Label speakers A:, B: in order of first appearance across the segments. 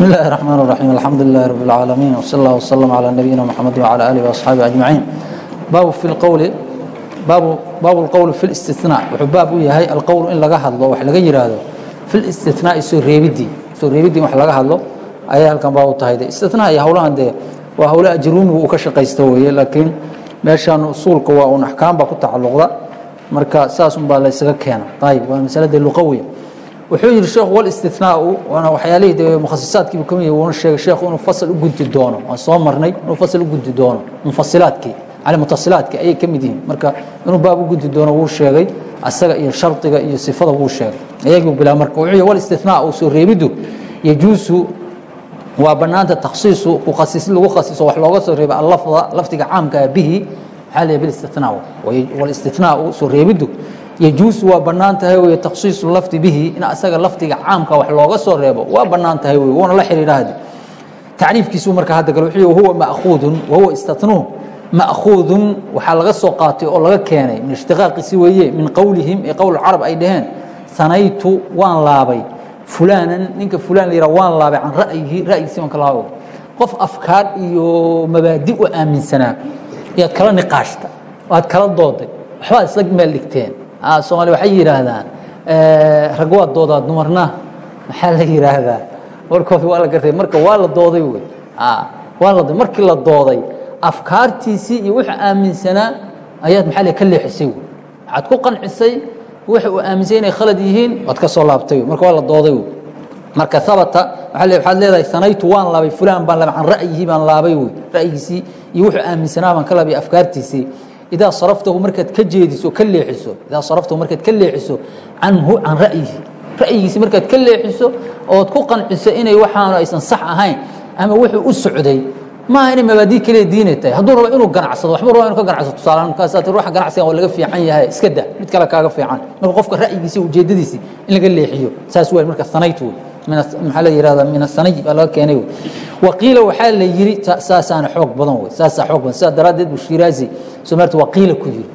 A: بسم الله الرحمن الرحيم الحمد لله رب العالمين وصلى الله وسلم على نبينا محمد وعلى آله وأصحابه أجمعين باب في القول باب باب القول في الاستثناء وحباب يهي القول إن لغا هدلو wax laga yiraahdo في الاستثناء soo reebidi soo reebidi wax laga hadlo ayaa halkan baa u tahay istithna iyo hawlahan de waa hawla ajruumi uu ka shaqeysto weeye laakiin meeshan usulka waa un ahkaam ba ku tacalluqda marka saas un baa la isaga keena tayib waa masalada luqawiya wuxuu yiri sheekhu wal istithnaa'u wana waxyaalihii de mukhasisaadkii buu ka mid yahay. Wuuna sheegay sheekhu inuu fasal u gunti doono. Waan soo marnay inuu fasal u gunti doono. Mufasilaadkii cali mutasilaadkii ayay ka mid yihiin. Marka inuu baab u gunti doono wuu sheegay asaga iyo shardiga iyo sifada wuu sheegay. Ayagii bilaa marka wuxuu yiri wal istithnaa'u soo reebidu yajuusu waa banaanta takhsiisu ku khasis lagu khasiso wax looga soo reebay allafda lafdiga caamka bihi maxaa la bil istithnaa'u. Wal istithnaa'u soo reebidu yajuus waa bannaan tahay wey takhsiisu lafdi bihi in asaga lafdiga caamka wax looga soo reebo waa bannaan tahay wey wuuna la xidhiidhaahdi tacriifkiisu marka hadda galo wuxuu huwa ma'khuudun wa huwa istatnuhu ma'khuudun waxaa laga soo qaatay oo laga keenay min ishtiqaaqiisi weeye min qowlihim ee qowl carab ay dhaheen sanaytu waan laabay. Fulaanan ninka fulaan la yidhaha waan laabay can ra'yihi ra'yigiisi waan ka laabo qof afkaar iyo mabaadi u aaminsanaa ayaad kala niqaashta waad kala dooday waxbaad isla meel dhigteen soomaali waxay yidhaahdaan rag waa doodaa dumarna maxaa la yidhaahdaa warkood waa la gartay marka waa la dooday wey waa la markii la dooday afkaartiisii iyo wuxuu aaminsanaa ayaad maxaa le ka leexisay wey waxaad ku qancisay waxa uu aaminsay inay khalad yihiin waad ka soo laabtay wey marka waa la dooday wey marka habata waxaad leedahay sanaytu waan laabay fulaan baan laabay can ra'yihi baan laabay wey ra'yigiisii iyo wuxuu aaminsanaa baan ka laabay afkaartiisii idaa saraftahu markaad ka jeediso ka leexiso idaa saraftahu markaad ka leexiso canhu can ra'yihi ra'yigiisi markaad ka leexiso ood ku qanciso inay waxaanu aysan sax ahayn ama wuxuu u socday maaha inay mabaadii kaliya diinay tahay hadduu rabo inuu ganacsado waxbuu raba inuu ka ganacsado tusaale markaasaa tir waxa ganacsigan waa laga fiican yahay iska dah mid kale kaaga fiican marka qofka ra'yigiisi ujeedadiisi in laga leexiyo saas weyn marka sanaytu wey maxaa la yihahdaa min asanay baa laga keenay waqiila waxaa la yiri saasaana xoog badan wey saasaa xoog badan. Sidaa daraaddeed buu shiraazi somarta waqiila ku yiri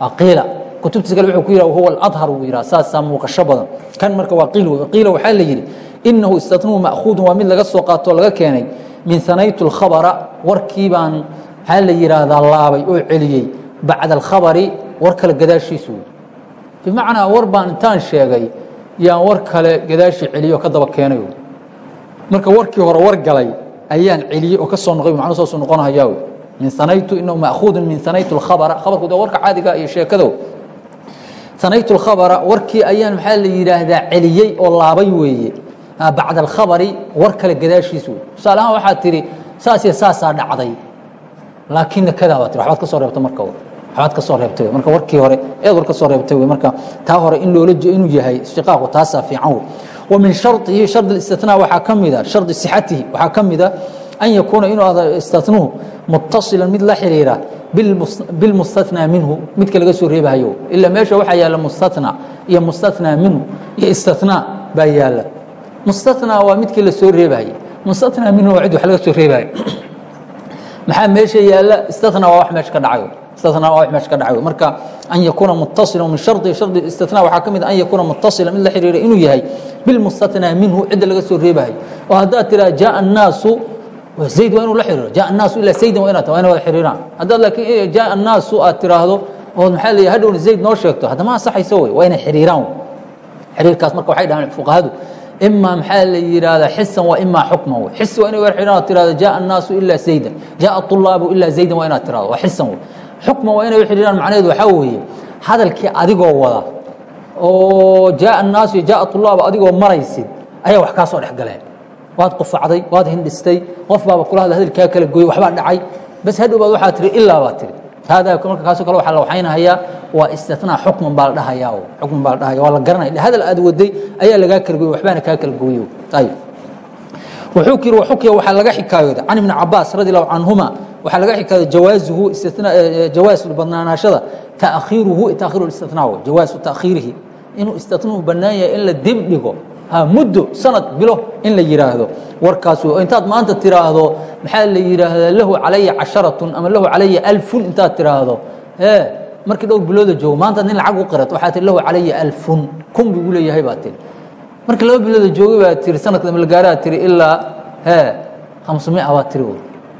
A: waqiila. Kutubtiisa kale wuxuu ku yidhaha huwa aladhar buu yidhaha saasaa muuqasho badan. Kan marka waqiil wey waqiila waxaa la yidhi inahu istatnuu ma'khuudun waa mid laga soo qaato laga keenay min hanaytu alkhabara warkii baan maxaa la yidhaahdaa laabay oo celiyey bacda alkhabari war kale gadaashiisu bimacnaa war baan intaan sheegay yaan war kale gadaashii celiyo ka daba keenay marka warkii hore war galay ayaan celiyey oo ka soo noqay macnuu saasuu noqonahayaa wey. Min hanaytu inahu ma'khuudun min hanaytu alkhabara. Khabarku de warka caadiga iyo sheekado hanaytu alkhabara warkii ayaan maxaa la yidhaahdaa celiyey oo laabay weeye. Bacda alkhabari war kale gadaashiis wey. Tusaale ahaan waxaad tidhi saas iyo saasaa dhacday. Laakiinna kadaa baa tiri waxbaad ka soo reebta marka waxbaad ka soo reebtay marka warkii hore eed war ka soo reebtay wey marka taa hore in loola inuu yahay ishtiqaaqu taasaa fiican wey ومن شرطه شرط الاستثناء waxaa ka mida شharط صحatihi waxaa ka mida أن يكuuna inuu ahdo اsتثنuhu متصiلا mid la xiriira بالمستثنى minhu midka laga soo reebahayo ilaa meesha waxaa yaala مستثنى iyo مستثنى minhu iyo اsتثناء baa yaala مستثنى waa midkii la soo reebahayay مستثنى minhu waa cid wax laga soo reebahayo maxaa meesha yaala istina waa wax meesha ka dhacay marka an yakuuna mutasila min shardi shardi istina waxaa ka mid ah an yakuuna mutasila mid la xiriira inuu yahay bilmustatnaa minhu cidda laga soo reebahay. Oo haddaad tiraa jaa annaasu zayd waa inuu la xiriiro. Jaa annaasu ilaa saydan waa inaa waa inay wada xiriiraan. Haddaad laakiin eh, jaa annaasu aad tiraahdo ood maxaa leeyahay hadhowna zayd noo sheegto haddama ansaxayso wey waa inay xiriiraan. Xiriirkaas marka waxay dhahaan fuqahadu ima maxaa la yidhaahdaa xisan waa imaa xukman xis waa inay wada xiriiraan oo tirahdo jaa annaasu ilaa saydan jaa atulaabu ilaa zaydan waa inaad tirahdo waa xisan wey xukman waa inay u xidhiiraan macnaheedu waxaa weeye hadalkii adigoo wada oo jaaa annaasu iyo jaaa tulaaba adigoo maraysid ayaa wax kaa soo dhex galeen. Waad qufacday waad hindhistay qof baaba kula hadla hadalkaa kala goyey waxbaa dhacay. Bas hadhow baad waxaa tiri ilaa baad tiri haadaa marka kaasoo kale waxaa la waxaynhayaa waa istinaa xukman baa la dhahayaa xukman baa la dhahaya waa la garanaya hadal aad waday ayaa lagaa kala goyo waxbaana kaa kala gooyo ayib wuxuu kiri waxukiya waxaa laga xikaayooda can ibni cabaas radi allahu canhuma waxaa laga xikaayooda jawaazuhu istinaa jawaaz badnaanaashada taakhiiruhu taakhiru istinaa jawaazu taakhiirihi inuu istinuhu bannaan yahay in la dib dhigo muddo sanad bilo in la yidhaahdo warkaas intaad maanta tiraahdo maxaa la yidhaahdaa lahu calaya casharatun ama lahu calaya alfun intaad tiraahdo. E markii dhowr bilooda joogo maanta nin lacag u qirat waxaa tii lahu calaya alfun. Kun buu leeyahay baa tiri markii laba bilooda joogay baa tiri sanadka malgaaraa tiri ilaa hee khamsumia baa tiri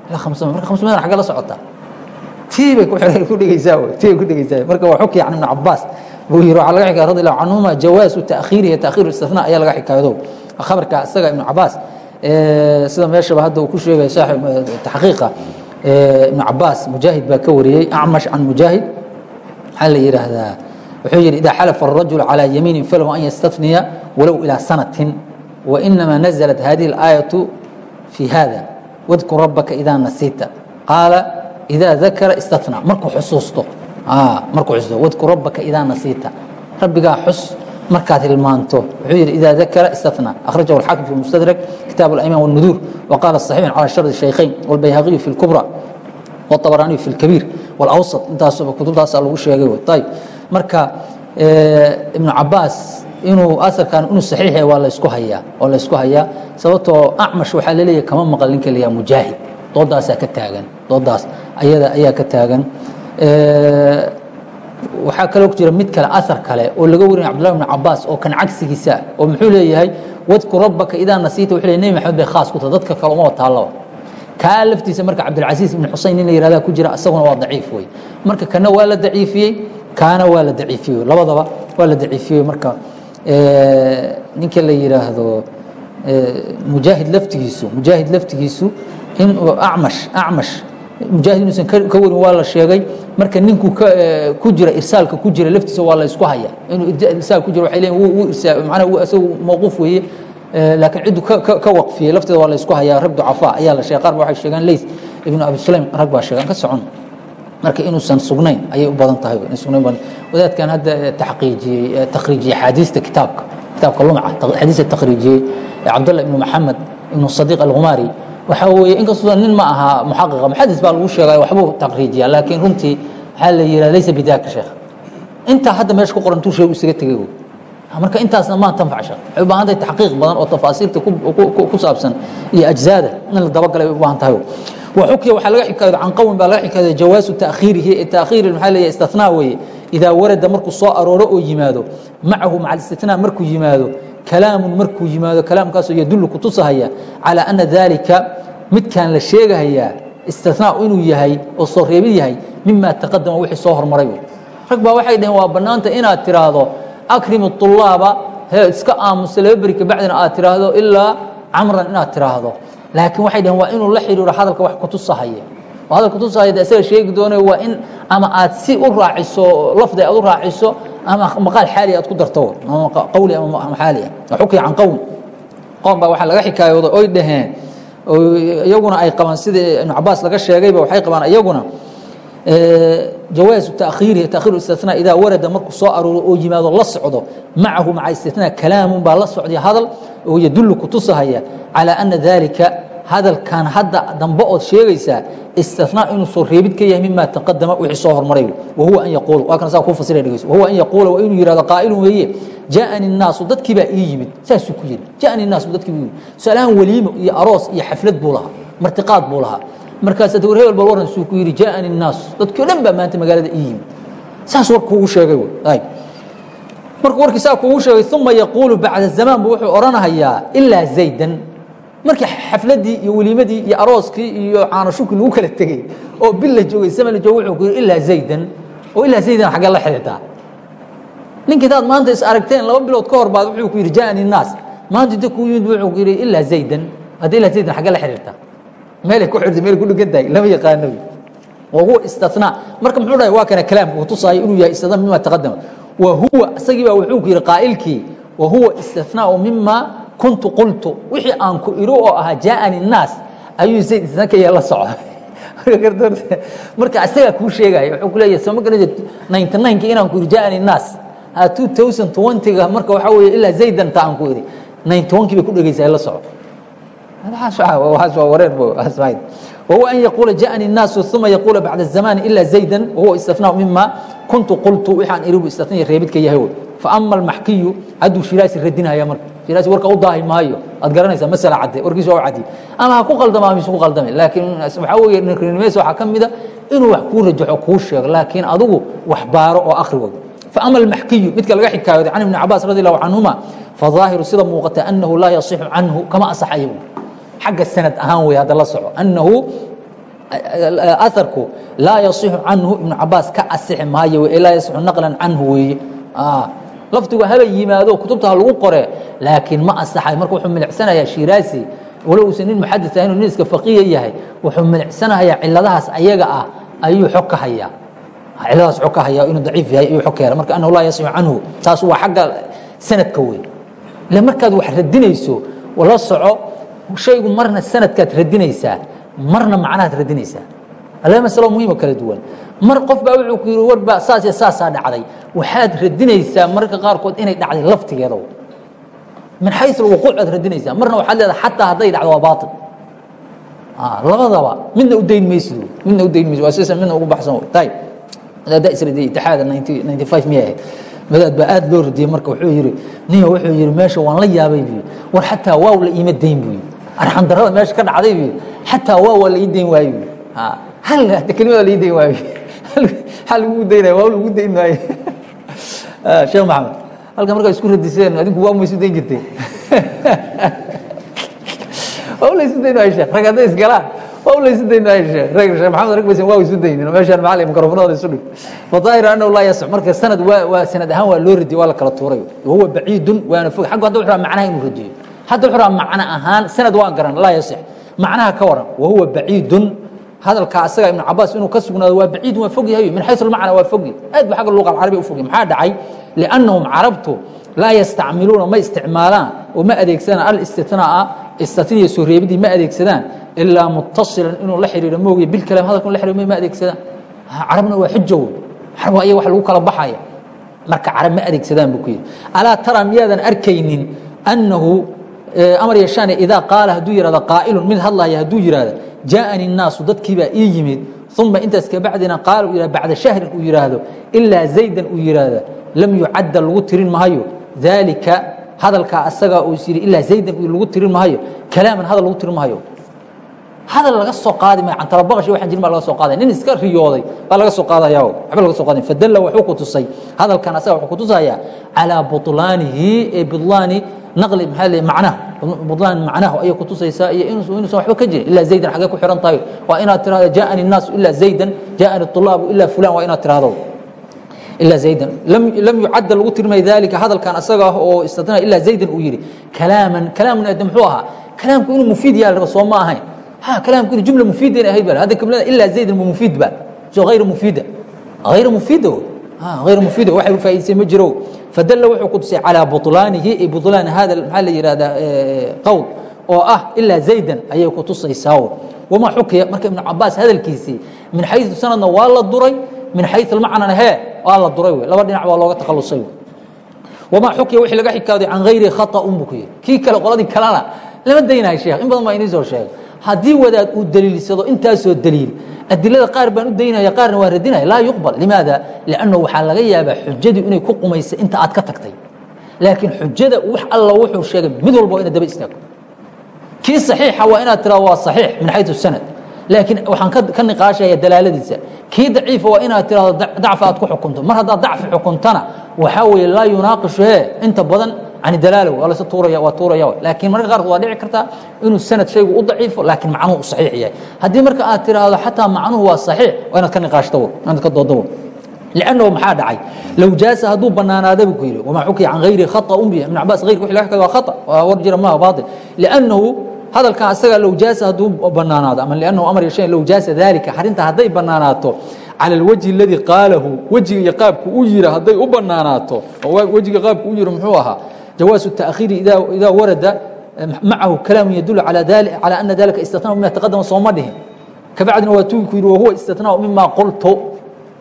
A: ilaa khamsumia marka khamsumia xagga la socotaa tii bay ku dhegeysaa wey tii bay ku dhegeysaa marka waa xukii can ibn cabaas buu yiri waxaa laga xikaaya radi allahu canhuma jawaasu ta'khiirihi ta'khiir istifnaa ayaa laga xikaayadow khabarka isaga ibnu cabaas sida meeshaba hadda uu ku sheegaya saaxib taxqiiqa ibnu cabaas mujaahid baa ka wariyey acmash can mujaahid maxaa la yidhaahdaa wuxuu yidhi idaa xalafa الrajul calى yamiinin falahu an yastafniya walow ilaa sanatin wainama naزlat hadihi اlaayaةu fi hada wadkur rabaka idaa nasiita qaala idaa dakara istatnaa markuu xusuusto markuu xusuusto wadkur rabaka idaa nasiita rabbigaa xus markaad hilmaanto wuxuu yidhi idaa dakara istatnaa akhrajahu alxaakim fi mustadrak kitaab اlayman wاlnuduur waqaala صaxiixun calى shardi shaykhayn wاlbayhaqiyu fi اlkubra wاطabaraaniyu fi اlkabiir wاlawsat intaasuba kutubtaasaa lagu sheegay ayb marka ibnu cabaas inuu aarkan inuu saxiix yahay waa laysku hayaa waa laysku hayaa sababtoo acmash waxaa la leeyahay kama maqal ninka la yaha mujaahid doodaasaa ka taagan doodaas ayada ayaa ka taagan. Waxaa kaloo ku jira mid kale aar kale oo laga warinay cabdullahi ibnu cabaas oo kan cagsigiisa oo muxuu leeyahay wadkur rabbaka idaa nasiita wuxuu leey nebi maxamed bay khaas ku tahay dadka kale uma wataallaba kaa laftiisa marka cabdilcasiis ibn xusein in la yihahda ku jira isaguna waa daciif wey marka kana waa la daciifiyey kaana waa la daciifiyey labadaba waa la daciifiyey marka ninka la yidhaahdo mujaahid laftigiisu mujaahid laftigiisu in acmash acmash mujaahid inuusan ka warin waa la sheegay. Marka ninkuu ku jira irsaalka ku jira laftiisa waa la isku haya. Inuu irsaal ku jira waxay leeyihiin wuu irsaa macnaha isagu mawquuf weeye laakiin ciddu ka waqfiyey. Lafteeda waa la isku hayaa rag ducafaa ayaa la sheegay. Qaar ba waxay sheegaan leys ibnu abi sulaym rag baa sheegaan ka socon marka inuusan sugnayn ayay u badan tahay. Sugnayn badan. Wadaadkan hadda taxqiijiyey takhriijiyey xaadiista kitaabka kitaabka lumca xadiista takhriijiyey cabdullah ibnu maxamed ibnu sadiiq alghumaari waxaa weeye inkastoo nin ma aha muxaqiqa muxadis baa lagu sheegay waxbuu takhriijiyaa laakiin runtii waxaa la yidhaha laysa bidaaka sheekh intaa hadda meesha ku qoran intuu sheegu isaga tegey wey marka intaasna maa tanfac waxay u baahan tahay taxqiiq badan oo tafaasiirta ku saabsan iyo ajzaada in la dabagalay bay u baahan tahay وxukya waxaa laga xikaayoda can qowmin baa laga xikaayoda jawaasu taakhiirihi taakhiiri maxaa leeyahay istinaa weeye. Idaa warada markuu soo arooro oo yimaado macahu maca alistinaa markuu yimaado kalaamun markuu yimaado kalaamkaasoo yadullu kutusahaya calaa ana dalika midkaan la sheegahayaa istinaa inuu yahay oo soo reebid yahay mima taqadama wixii soo hormaray rag baa waxay dhaheen waa bannaanta inaad tiraahdo akrim طulaaba iska aamusa laba beri kabacdina aad tiraahdo ilaa camran inaad tiraahdo laakiin waxay dhaheen waa inuu la xidhiiro hadalka wax kutusahaya oo hadal kutusahaya de isaga sheegi doonayo waa in ama aad si u raaciso lafdi aad u raaciso ama maqaal xaali aad ku darto. Ama qawli ama xaali. Ah xukya can qowm qowm baa waxaa laga xikaayooda oy dhaheen. Iyaguna ay qabaan sidii ibnu cabaas laga sheegayba waxay qabaan iyaguna jawaazu taakhiirihi taakhiru istinaa idaa warada markuu soo arooro oo yimaado la socdo macahu maca istinaa kalaamun baa la socday hadal oo yadullu kutusahaya calaa ana dalika hadalkan hadda dambe ood sheegaysaa istinaa inuu soo reebid ka yahay mima taqadama wixii soo hormaray. Wahuwa an yaquula waa kan saa kuu fasira dhegeyso wahuwa an yaquula waa inuu yihahdo qaa'ilun weeye jaa'ani nnaasu dadkii baa ii yimid. Saasuu ku yidhi jaa'ani nnaasu dadkii buu yimid. Su'aalahan waliimo iyo aroos iyo xaflad buu lahaa martiqaad buu lahaa. Markaas adawar hebel bal waran suu ku yidhi jaa'ani nnaasu dadkii o dhan baa maanta magaalada ii yimid. Saas war kuugu sheegay wey markuu warkii saa kuugu sheegay uma yaquulu bacda zamaan buu wuxuu odhanahayaa ilaa zaydan markii xafladii iyo weliimadii iyo arooskii iyo caanashukii lagu kala tegey oo bil la joogay zaman la joogay wuxuu ku yidhi ilaa zaydan. Oo ilaa zaydan xaggee la xidhiirtaa ninkii taad maanta is aragteen laba bilood ka hor baad wuxuu ku yidhi jaa'ani الnaas maanta inta kuu yimid wuxuu ku yidhi ilaa zaydan. Hadda ilaa zaydan xaggee la xidhiirtaa meelay ku xirtay meel ku dhegan tahay lama yaqaano. Wahuwa istinaa marka muxuu dhahay waa kana kalaamka uu tusaayo inuu yahay istinaa mima taqadama wa huwa isagii baa wuxuu ku yidhi qaa'ilkii. Wa huwa istinaau mima kuntu qultu wixii aan ku iru oo ahaa jaaani naas ayuu zayd isna ka soco marka isagaa kuu sheegayo wuxuu ku leeya ninety nineki inaan ku iri jaaani naas two thousand twentyga marka waxaa weeye ilaa zaydanta aan ku iri ninety one kii ku dhegeysaa la soco wareen an yaquula jaani naasu uma yaquula bacda الzamani ila zayda wahuwa istifnaa mima kuntu qultu waxaan iri istatanya reebidka yahay faama almaxkiyu hadduu shilaasi radinaya marka. Shilaasi warka u daahi maayo. Aad garanaysaa masala cadde warkiisa waa u caddi. Ama ha ku qaldama ama isu qaldame laakiin waxaa weeye ninkinimaysa waxaa ka mida inuu wax kuu rajaxo kuu sheego. Laakiin adigu wax baaro oo akhrigood faama almaxkiyu midka laga xikaayoday can ibni cabaas radi allahu canhuma fadaahiru sida muuqata annahu laa yasixu canhu kama asaxayo. Xagga sanad ahaan wey hadda la soco. Annahu aharku laa yaصixu canhu ibnu cabaas ka asixi maayo laa yaصixu naqlan canhu weeye lafdigu haba yimaado kutubta ha lagu qore laakiin ma asaxay. Marka wuxuu milicsanayaa shiraasi walow uusan nin muxadis ahayn nin iska faqiya yahay wuxuu milicsanayaa ciladahaas ayaga ah ayuu xog ka hayaa. Ciladahaas xog ka hayaa inuu daciif yahay ayuu xog ka hela marka annahu laa yasixu canhu taas waa xagga sanadka wey ile markaad wax radinayso la soco shaygu marna sanadkaad radinaysaa marna macnahaad radinaysaa laba masalo muhiimo kala duwan. Mar qof baa wuxuu ku yihi warbaa saas iyo saasaa dhacday. Waxaad radinaysaa mararka qaarkood inay dhacday laftigeeda min xayu lwuquuc aad radinaysaa. Marna waxaad leedahay xataa hadday dhacdo waa baail labadaba midna u dayn maysid midna u dayn maysid waa siisa midna ugu baxsan ayib wadaadda isradiya itixaada ninety five miyay ahayd. Wadaad baa aad loo radiyey marka wuxuu yihi niyo wuxuu yihi meesha waan la yaabay buu war xataa waaw la iima dayn buu yii arxan darada meesha ka dhacday buu xataa waa la ii dayn waayo. Buu hal kelimada la ii dayn waayo. Hal lagu daynaya waaw lagu dayn maayo sheekh maxamed halka markaa isku radiseen adinku waa ma isu dayn jirteen waa la isu dayn maayo sheekh? Rag hadday isgalaan waa la isu dayn maayo sheekh? Rag sheekh maxamed rag baysan waa isu daynin meeshaan maxaa mikrofonada isu dhig. Fadaahir annahu laa yasix marka sanad waa waa sanad ahaan waa loo radiyey waa la kala tuuray. Wahuwa baciidun waana fog. Xagga hadda wuxuu macnaha inuu radiyo hadda wuxuu macno ahaan sanad waa garan laa yasix macnaha ka waran wahuwa baciidun. Hadalka asaga ibn cabaas inuu ka sugnaado waa baciid waa fog yahay min xayu macna waa fogi. Aad ba agga luqa alcarabiya u fogya maxaa dhacay? Liannahum carabtu laa yastacmiluuna ma isticmaalaan oo ma adeegsadaan alistitnaa'a istatniya soo reebidii ma adeegsadaan ilaa mutasilan inuu la xiriiro moogiya bilkalaam hadalka la xiriiro ma adeegsadaan. Carabna waa xujo wey carab waa iya wax lagu kala baxaya. Marka carab ma adeegsadaan buu ku yidhi. Alaa tara miyaadan arkaynin annahu amar yashaane idaa qaala hadduu yihahdo qaa'ilun mid hadlaya hadduu yihahdo jaaءani الnaasu dadkii baa ii yimid uma intaas kabacdina qaal uu bacda shahrin uu yihaahdo ilaa zaydan uu yihaahdo lam yucadda lagu tirin mahayo daalika hadalkaa asagaa uu is yidhi ilaa zaydan lagu tirin mahayo kalaaman hadal lagu tirin mahayo hadal laga soo qaadi maayo cantalabaqashi waxaan jirin baa laga soo qaadaya nin iska riyooday baa laga soo qaadaya waxba laga soo qaadaya fadalla wuxuu ku tusay hadalkan asaga wuxuu ku tusayaa calaa butlaanihi ee butlaani naqli maxaa le macnaha budlaan macnaha ayay ku tusaysaa iyo inuusan waxba ka jirin ilaa zaydan xaggee ku xihan tahay waa inaad tirahdo jaa'ani الnaasu ilaa zaydan jaa'ani الطulaabu ilaa fulan waa inaad tirahdo ilaa zaydan lam yucadda lagu tirmay dalika hadalkan asaga ah oo istatna ilaa zaydan uu yihi kalaaman kalaamun ade muxuu ahaa kalaamku inuu mufiid yaha raba soo ma ahayn ha kalaamku inuu jumla mufiidan ahayd ba hadda kablada ilaa zaydan ma mufiid ba so hayra mufiida hayra mufiida hayr mufiida waxay faa'idaysay ma jiro fadalla wuxuu ku tusay calaa buطlaanihi buطlaan hada maxaa la yihahdaa qowl oo ah ilaa zaydan ayay ku tusaysaa wamaa xukiya marka ibnu cabaas hadalkiisii min xayu sanadna waa la duray min xayu macnana hee waa la duray wey laba dhinac baa looga takhalusay wamaa xukiya wixii laga xikaaday can hayri khaطa'un buu ku yihi kii kale qoladii kalena lama daynayo sheekh in badan baa inii soo sheegay haddii wadaad uu daliilsado intaasoo daliil. Adilada qaar baan u daynaya qaarna waa radinaya laa yuqbal. Limaada? Liannahu waxaa laga yaabaa xujadii inay ku qumaysa inta aad ka tagtay. Laakiin xujada wax alla wuxuu sheegay mid walba waa inaad daba istaago. Kii saxiixa waa inaad tirahdo waa saxiix min xayu sanad. Laakiin waxaan ka niqaashaya dalaaladiisa. Kii daciifa waa inaad tirahdo dacfi aad ku xukunto. Mar haddaad dacfi xukuntana waxaa weeye laa yunaaqishu he inta badan can dalaalow waa laysa tuuraya waa tuuraya laakiin mararka qaarkood waa dhici kartaa inuu sanad shaygu u daciifo laakiin macnuhu u saxiix yahay haddii marka aad tiraahdo xataa macnuhu waa saxiix waa inaad ka niqaashto inaad ka doodo لأنه maxaa dhacay low jaasa hadduu banaanaada bu ku yihi وma xukiya can غayri khaطأ bi iبn cabas غayrka wx laga xikay waa khaطأ waa war jira maha baطil لأnnahu hadalkan asaga low jaasa hadduu banaanaado ama لأnnahu amar yashay low jaasa dalika arrinta hadday banaanaato calى اlwجه اladii qaalahu wejiga iyo qaabku u yiri hadday u banaanaato wejiga qaabku u yiri muxuu ahaa jawaaز التأkhiiri idaa warada macahu kalaam yadul calى ana dalika istitnaa mima taqadama sooma dhihin kabacdina waa tuu ku yihi wahuwa istitnaa mima qultu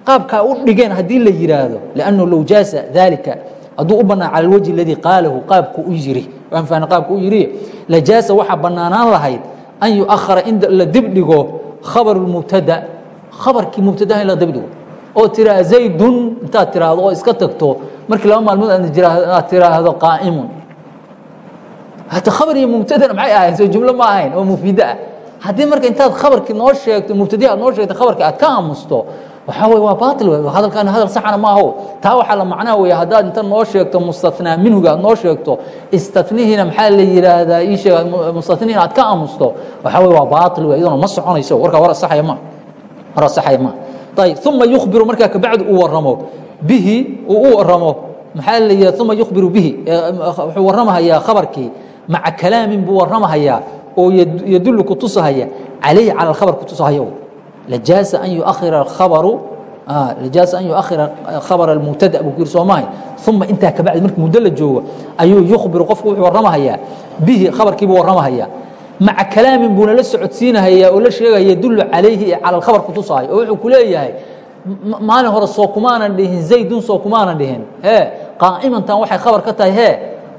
A: qaabkaa u dhigeen haddii la yihaahdo لأnhu low jaasa dalika hadduu u banaan calى اwجه اladii qaalahu qaabku u yiri waan fahna qaabku u yiri lajaasa waxaa banaanaan lahayd an yuأkhara in la dib dhigo khabar الmubtada khabarkii mubtadaha in la dib dhigo oo tiraa zaydun intaad tiraahdo oo iska tagto markii laba maalmood aad tiraahdo qaa'imun. Hata khabar iyo mubtadana maxay ahayn? Soo jumlo ma ahayn oo mufiida ah. Haddii marka intaad khabarkii noo sheegto mubtadihi aad noo sheegto khabarkii aad ka aamusto waxaa wey waa baail wey hadalkan hadal saxana maaho taa waxaa la macnaha wey haddaad inta noo sheegto mustathnaa minhuga aad noo sheegto istatnihiina maxaa la yidhaahdaa ii sheeg mustatnihiina aad ka aamusto. Waxaa wey waa baail wey iyaduna ma soconayso. Warkaa war asaxaya ma. War asaxaya ma. Ayib uma yukhbiru markaa kabacdi uu warramo bihi uu u warramo. Maxaa la yidhahda uma yukhbiru bihi. Wuxuu warramahayaa khabarkii. Maca kalaamin buu warramahayaa oo yadullu kutusahaya calayhi cala alkhabar kutusahaya lajaasa an yuakhira alkhabaru lajaasa an yuakhira khabar almubtada buu ku yiri soo maahay uma intaa kabacdi markii muddo la joogo ayuu yukhbiru qofku wuxuu warramahayaa. Bihi khabarkiibuu warramahayaa. Maca kalaamin buuna la socodsiinahayaa oo la sheegaya yadullu calayhi ee cala alkhabar kutusahayo oo wuxuu ku leeyahay maalin hore soo kumaanan dhihin zaydun soo kumaanan dhihin. Hee qaa'imantan waxay khabar ka tahay hee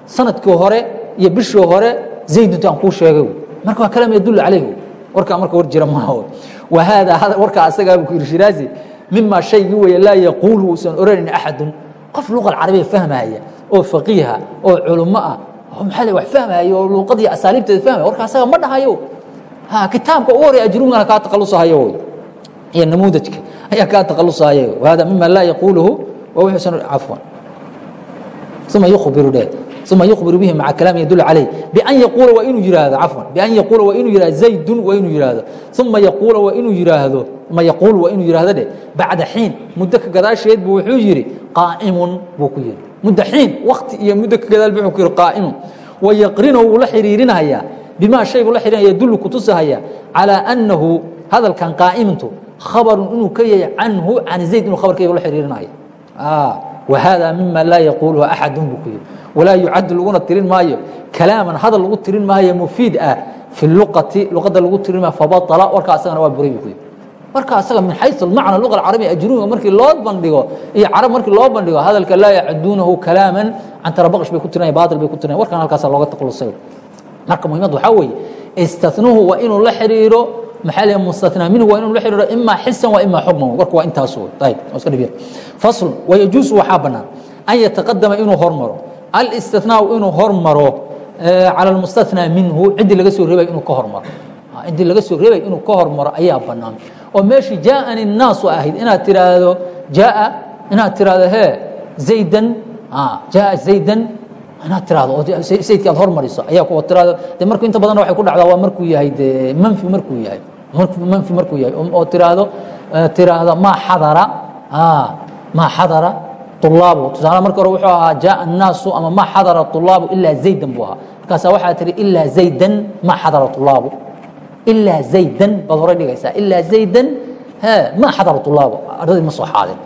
A: sannadkii hore iyo bishii hore zayduntaan kuu sheegay marka waa kalaam yadullu calayh warkaa marka war jira maaha wahaadaa warkaa asagaabuu ku yidhi shiraazi mima shaygii weeye laa yaquulu uusan oranayn axadun. Qof luqa alcarabiya fahmaya oo faqiiha oo culummo ah oo maxaa wax fahmaya oo luuqadii asaaliibteeda fahmaya warka asaga ma dhahayo ha kitaabka ugu horey ajrumgana kaa taqalusahayo wey iyo namuudajka ayaa kaa taqalusahayo wahada mima laa yaquuluhu waa wuxuusan cafwan. Uma yukhbiru dheh uma yukhbiru bihi maca kalaam yadul calayh bian yaquula waa inuu yihahdo cafwan. Bian yaquula waa inuu yihahdo zaydun waa inuu yihahdo uma yaquula waa inuu yidhaahdo ma yaquul waa inuu yihahdo dheh bacda xiin muddo ka gadaasheed buu wuxuu yidhi qaa'imun buu ku yidhi. Muddo xiin wakti iyo muddo ka gadaal buu ku yidhi qaa'imun. Wayaqrinu wuu la xiriirinahayaa bimaa shay buu la xiriirinaya yadullu kutusahaya calaa annahu hadalkan qaa'imintu khabarun inuu ka yahay canhu can zayd inuu khabarkayga la xiriirinaya whada mima laa yaquuluhu axadun buu ku yidhi. Walaa yucaddu laguna tirin maayo. Kalaaman hadal lagu tirin maayo mufiid ah fi luqati luqadda lagu tirin maayo fabaطala warkaa asagana waa buray buu ku yidhi. Marka asaga min xayثu macna luqa alcarabiya ajrumiga markii loo bandhigo iyo carab markii loo bandhigo hadalka laa yacaduunahu kalaaman cantarabaqsh bay ku tirinaya baatil bay ku tirinaya warkan halkaasa looga taqalusay marka muhiimad waxaa weeye istanuhu waa inuu la xiriiro maxaa la mustatnaa minhu waa inuu la xiriiro imaa xisan waa imaa xukman warku waa intaas fasl wayajuusu waxaa bannaan an yataqadama inuu hormaro. Alistinaau inuu hormaro cala almustathnaa minhu ciddii laga soo reebay inuu ka hormaro. Ciddii laga soo reebay inuu ka hormaro ayaa bannaan. Oo meeshii jaaani الnaasu ahayd inaad tiraahdo jaa inaad tiraahdo he zaydan jaa zaydan inaad tiraahdo oo sayidkii aad hormariso ayaa kuwa tiraahdo. De marku inta badanna waxay ku dhacdaa waa markuu yahay de manfi markuu yahay manfi markuu yahay oo tiraahdo tiraahdo maa xadara maa xadara طulaabu tusaale marka hore wuxuu ahaa jaa الnaasu ama maa xadara طulaabu ilaa zaydan buu ahaa markaasaa waxaa tihi ilaa zaydan maa xadara طulaabu ilaa zaydan baad hore dhigaysaa ilaa zaydan he maa xadara طulaabu ardadii ma soo xaadin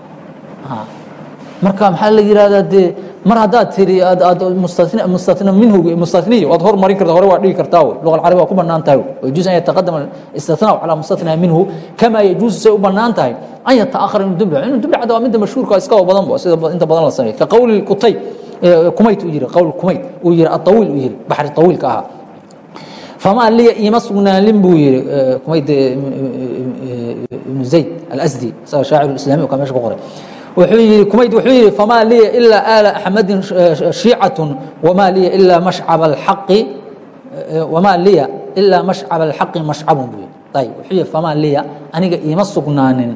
A: marka maxaa la yihahdaa dee? Mar haddaad tiri aad mustatn minhu mustatniy waad hormarin karta hore waa dhigi kartaa wey luqa alcarabi waa ku bannaan tahay yajuus an yataqadama istithnaa calaa mustathnaa minhu kama yajuusu say u bannaan tahay an yataakhar dhaco inuu dib dhacda waa midda mashhuurka iska badan bo sida inta badan la sameeyo ka qowli kutay kumayt uu yihi qowl kumayt uu yihi atawiil uu yihi baxri tawiilka ahaa. Famaa liya iima sugnaanin buu yihi kumayt ibnu zayd alasdi isaga shaacir islami ka meesha ku qoray kumayd wuxuu yihi famaa liya ilaa aala axmedin shiicatun wamaa liya ilaa mashcab alxaqi wamaa liya ilaa mashcab alxaqi mashcabun buu ayib wuxuu yihi famaa liya aniga iima sugnaanin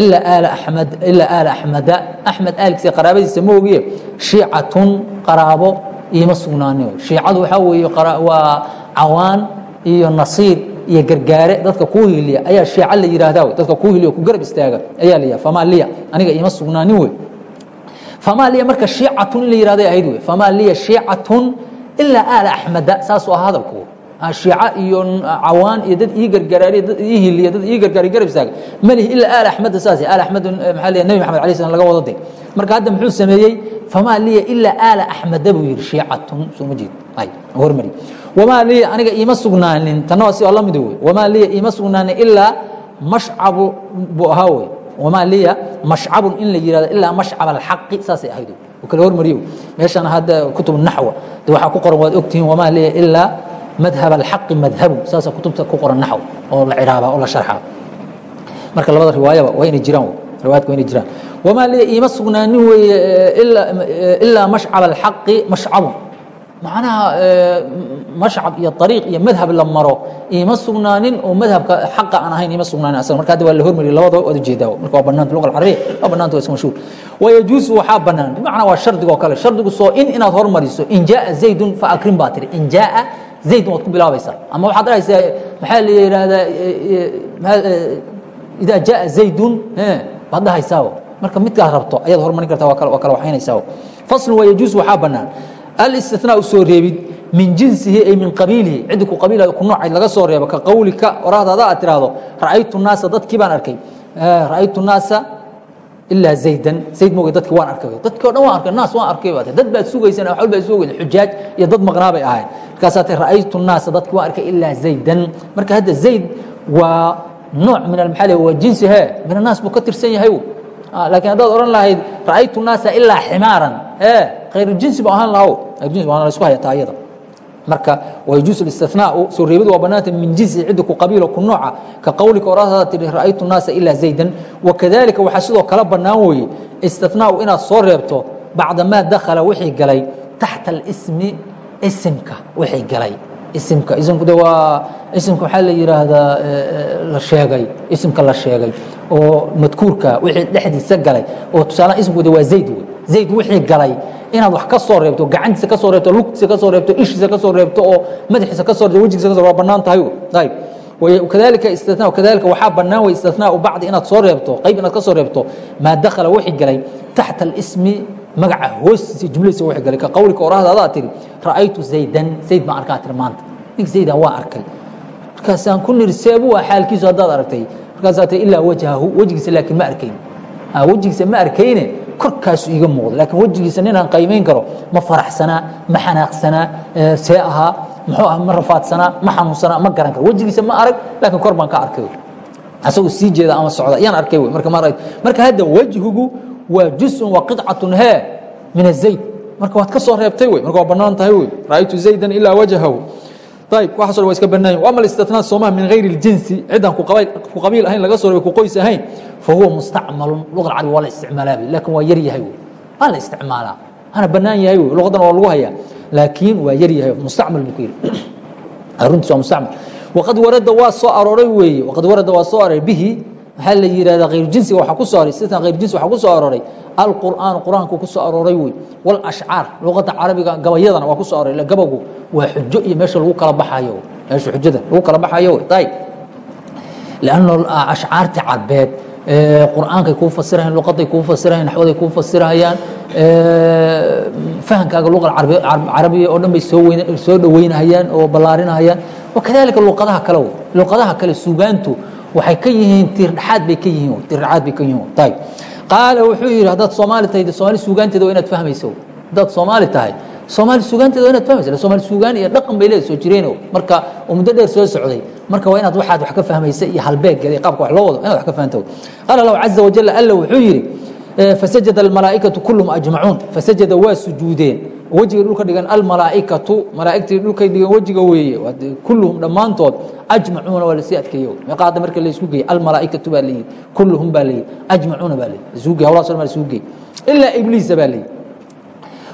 A: ilaa aala axmed ilaa aala axmeda axmed aalkiisa qaraabadiisa ma ogiye shiicatun qaraabo iima sugnaanin. Shiicadu waxaa weeye waa cawaan iyo nasiir iyo gargaare dadka kuu hiliya ayaa shiica la yidhaahdaa wey dadka kuu hiliya ku garab istaaga ayaa la yidhahda famaa liya. Aniga iima sugnaanin wey famaa liya marka shiicatun in la yidhahday ahayd wey famaa liya shiicatun ilaa aala axmeda saasuu ahaa hadalku. Shiica iyo cawaan iyo dad ii gargaraariya dad ii hiliya dad ii gargaariya garab istaaga. Malihi ilaa aala axmeda saas aala axmed maxaa liya nebi maxamed alay slam laga wada day. Marka hadda muxuu sameeyey? Famaa liya ilaa aala axmeda buu yidhi shiicatun. Soo ma jeed. Ay hormari wamaa liya aniga iima sugnaanin tanna waa si wey wamaa liya iima sugnaanin ilaa mashcabu buu ahaa wey wamaa liya mashcabun in la yihahdo ilaa mashcab alxaqi saasay ahayd u kala hormariyo meeshana hadda kutub naxwa de waxaa ku qoran waad ogtihiin wamaa liya ilaa madhab alxaqi madhabu saasa kutubta ku qoran naxw oo la ciraaba oo la sharxa marka labada riwaayaba waa inay jiraan riwaayadka waa inay jiraan wamaa liya iima sugnaanin weeye ilaa mashcab alxaqi mashcabun macnaha mashcab iyo ariiq iyo madhab la maro ima sugnaanin oo madhabka xaqa aan ahayn ima sugnaanin asaga. Marka hadda waa la hormariy labadaba waad u jeedaa marka waa banaanta luqa alcarabiya waa banaanta waa iska mashhuur wayajuusu waxaa banaan bimacnaa waa shardiga oo kale. Shardigu soo in inaad hormariso in jaaa zaydun fa akrim baa tiri in jaaa zaydun waad ku bilaabaysaa. Ama waxaad dhahaysaa maxaa la yidhaahdaa idaa jaaa zaydun baad dhahaysaa marka midkaad rabto ayaad hormarin kartaa waa kala waxaynaysaa faslu wayajuusu waxaa banaan ااstina u soo reebid min jinsihi ay min qabiilihi. Cidi ku qabiil ku noocayd laga soo reebo ka qawlika orahdada aad tiraahdo raaytu naasa dadkii baan arkay. Eh, raaytu naasa ilaa zaydan. Zayd moogay dadki waan arkay dadki o dhan waan arkay naas waan arkay baate dad baad sugaysan waxba baad sugaysan xujaaj iyo dad maqnaa bay ahayn markaasaa raaytu naasa dadki waan arkay ilaa zaydan. Marka hadda zayd waa nooc min almaxaa waa jinsi he min annaas buu ka tirsan yahay ah, laakiin haddaad odhan lahayd raaytu naasa ilaa ximaaran ee ayrujinsib ahaan laha sku hayataa ayada marka wayajuusu istinaa soo reebid waa banaanta min jinsi cidda ku qabiilo ku nooca ka qowlika oraasaa tihi ra'aytu naasa ilaa zaydan wakadalika waxaa sidoo kale bannaan weeye istinaau inaad soo reebto bacda maa dakhala wixii galay taxta اlismi isimka wixii galay isimka isimku de waa isimka waxaa la yidhaahdaa la sheegay isimka la sheegay oo madkuurka wixii dhexdiisa galay oo tusaalahan ismku de waa zayd wey zayd wixii galay inaad wax ka soo reebto gacantiisa ka soo reebto lugtiisa ka soo reebto ishiisa ka soo reebto oo madaxiisa ka soo reebto wejigiisa ka so waa bannaan tahay. Ayb kadalika istina kadalika waxaa bannaan wey istinaau bacdi inaad soo reebto qayb inaad ka soo reebto maa dakhala wixii galay taxta alismi magaca hoostiisa jumladiisa wixii galay ka qowlika oraahdaadaad tiri ra'aytu zaydan zayd baan arkaa tiri maanta. Nink zaydan waa arkay. Markaasaan ku niri seebu waa xaalkiisu haddaad aragtay. Markaasaa tiri ilaa wajhahu wejigiisa laakiin ma arkayn. Wejigiisa ma arkayne korkaasu iiga muuqda laakiin wejigiisa ninaan qaymayn karo ma faraxsanaa ma xanaaqsanaa see ahaa muxuu ah ma rafaadsanaa ma xanuunsanaa ma garan karo. Wejigiisa ma arag laakiin kor baan ka arkay. Asagoo sii jeeda ama socda ayaan arkay wey. Marka ma marka hadda wejhigu waa juzun wa qidcatun hee min azayd marka waad ka soo reebtay wey. Marka waa bannaan tahay wey. Ra'aytu zaydan ilaa wajhahu ayb waxaas waa iska bannaan ama اlistinaa sooma min gayri اljinsi ciddaan ku qabiil ahayn laga soo reebay ku qoys ahayn fahuwa mustacmalun luqa carabi waa la isticmaalaa laakin waa yar yahay waa la isticmaalaa waana bannaan yahay wey luqadan waa lagu hayaa laakiin waa yar yahay mustacmal buu ku yidhi runtiis waa mustacmal waqad warada waa soo arooray weeye waqad warada waa soo arooray bihi maxaa la yidhahdaa hayr jinsiga waxaa ku soo aroray sitan hayr jinsi waxaa ku soo arooray alqur'aan qur'aanku arooray wey. Walashcaar luqadda carabiga gabayadana waa ku soo gabagu waa xujo iyo meesha lagu kala baxayo meesha xujada lagu kala baxayo wey. Ayib lanno ashcaarti carbeed qur'aankay kuu fasirayaan luqaday kuu fasirayaan naxwaday kuu fasirayaan fahamkaaga luqa carabiya oo dhan bay soo weyn soo dhoweynahayaan oo ballaarinahayaan wakadalika luqadaha kale wey. Luqadaha kale suugaantu waxay ka yihiin tiirdhaxaad bay ka yihiin tiirdhaxaad bay ka yihiin ayib qaala wuxuu yidhi haddaad soomaali tahay soomaali suugaanteeda waa inaad fahmayso. Haddaad soomaali tahay soomaali suugaanteeda waa inaad fahmaysa soomaali suugaan iyo dhaqan bay leedahay soo jireen marka oo muddo dheer soo socday. Marka waa inaad waxaad wax ka fahmaysa iyo halbeeggeeda iyo qaabka wax loo wado inaad wax ka fahanto. Qaala allahu caza wajal alla wuxuu yidhi fasajada almalaa'ikatu kulluhum ajmacuun fasajada waa sujuudeen wejiga dhulka dhigan almalaa'ikatu malaa'igtii dhulkay dhigan wejiga weeye kulluhum dhammaantood ajmacuuna waa la sii adkeeyo. Meeqa hadda marka la isku geeyey almalaa'ikatu baa layidhi kulluhum baa layidhi ajmacuuna baa layidhi isugu geey hawlahaas dhan baa isugu geey ilaa ibliisa baa layidhi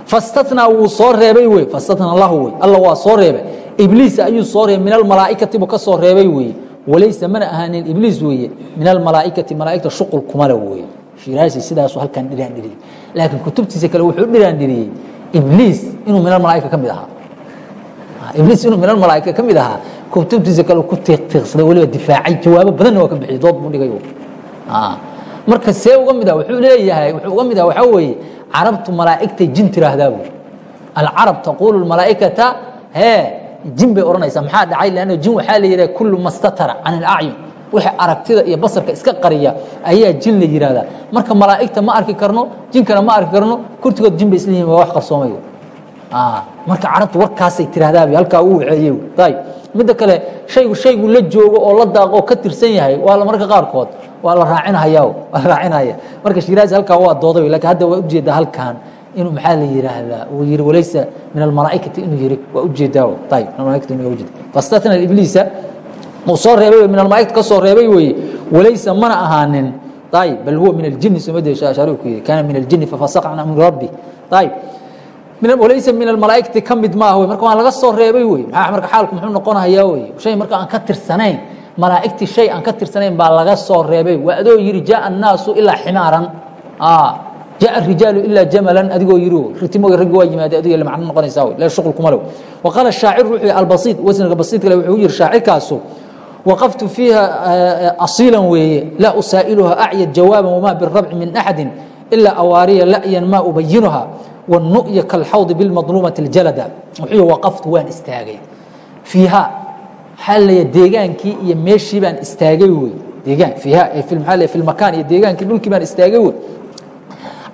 A: fastatnaa wuu soo reebay wey fastatna allahu wey alla waa soo reebay. Ibliisa ayuu soo reebay min almalaa'ikati buu ka soo reebay weeye. Walaysa mana ahaanin ibliis weeye min almalaa'ikati malaa'igta shuqul kumale weeye. Shiraasi sidaasuu halkan dhiraan dhiriyey. Laakiin kutubtiisa kale wuxuu dhiraan dhiriyey ibliis inuu min almalaa'ika ka mid ahaa. Ibliis inuu min almalaa'ika ka mid ahaa kutubtiisa kale ku tiiqtiiqsaday weliba difaacay jawaabo badanna waa ka bixiyey dood buu dhigay marka see uga mid ah wuxuu leeyahay wuxuu uga mid ah waxaa weeye carabtu malaa'igtay jin tiraahdaa buuri alcarab taquulu malaa'ikata hee jin bay odhanaysaa maxaa dhacay? Lanno jin waxaa la yidhaha kullu mastatara can ilacyun wixii aragtida iyo basarka iska qariya ayaa jin la yidhaahdaa marka malaa'igta ma arki karno jinkana ma arki karno kurtigood jin bay isla yihiin waa wax qarsoomay marka carabtu warkaasay tiraahdaa halkaa uu waceeyey ayib midda kale shaygu shaygu la joogo oo la daaqo oo ka tirsan yahay waa la marka qaarkood waa la raacinahaya waa la raacinaya marka shiraasi halkaa waa dooday laakiin hadda waa u jeedaa halkan inuu maxaa la yidhaahdaa uu yihi walaysa min almalaa'ikati inuu yihi waa u jeedaa ayib min almalaikati inuu ujeeda fastatna ibliisa soo reebay min almalaa'ikati ka soo reebay weeye walaysa mana ahaanin ayib bal huwa min aljini soomada shaashari ku yidhi kaana min aljini fafasaqa can amri rabbi ayib laysa min almalaa'ikati ka mid maaha wey marka waan laga soo reebay wey maa marka xaalku muxuu noqonayaa wey shay marka aan ka tirsanayn malaa'igtii shay aan ka tirsanayn baa laga soo reebay waa adoo yidhi jaaa annaasu ilaa ximaaran jaء الrijaalu ilaa jamalan adigoo yiri ritimoga raggi waa yimaade adiga la macno noqonaysaa wey le shuqul kuma lew waqaala shaacir wuxuu yihi albasiid wasniga basiidka le wuxuu yihi shaacirkaasu waqaftu fiiha asiilan weeye laa usaa'iluha acyad jawaaba wmaa birabci min axadi ilaa awaariya la'yan maa ubayinuha wanu'ya kalxawdi bilmadluumati ljalada wuxuu waqaftu waan istaagay fiiha waxaa deegaankii iyo meeshii baan istaagay wey deegaan fiiha maxaa fi lmakaan iyo deegaankii dhulkii baan istaagay wey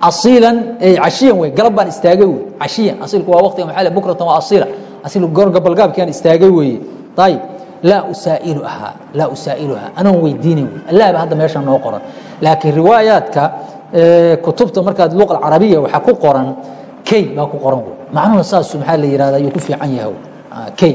A: asiilan cashiyan wey galab baan istaagay wey cashiyan asiilku waa waqtiga maxaa le bukratan waa asiila asiil goorga balgaabkii aan istaagay weeye ayib laa usaa'iluhaa laa usaa'iluhaa anoon weydiinay wey allah ba hadda meesha noo qoran laakiin riwaayaadka kutubta markaad luqa alcarabiya waxaa ku qoran key baa ku qoran wey macnuhu saasu maxaa la yihahda ayuu ku fiican yahay key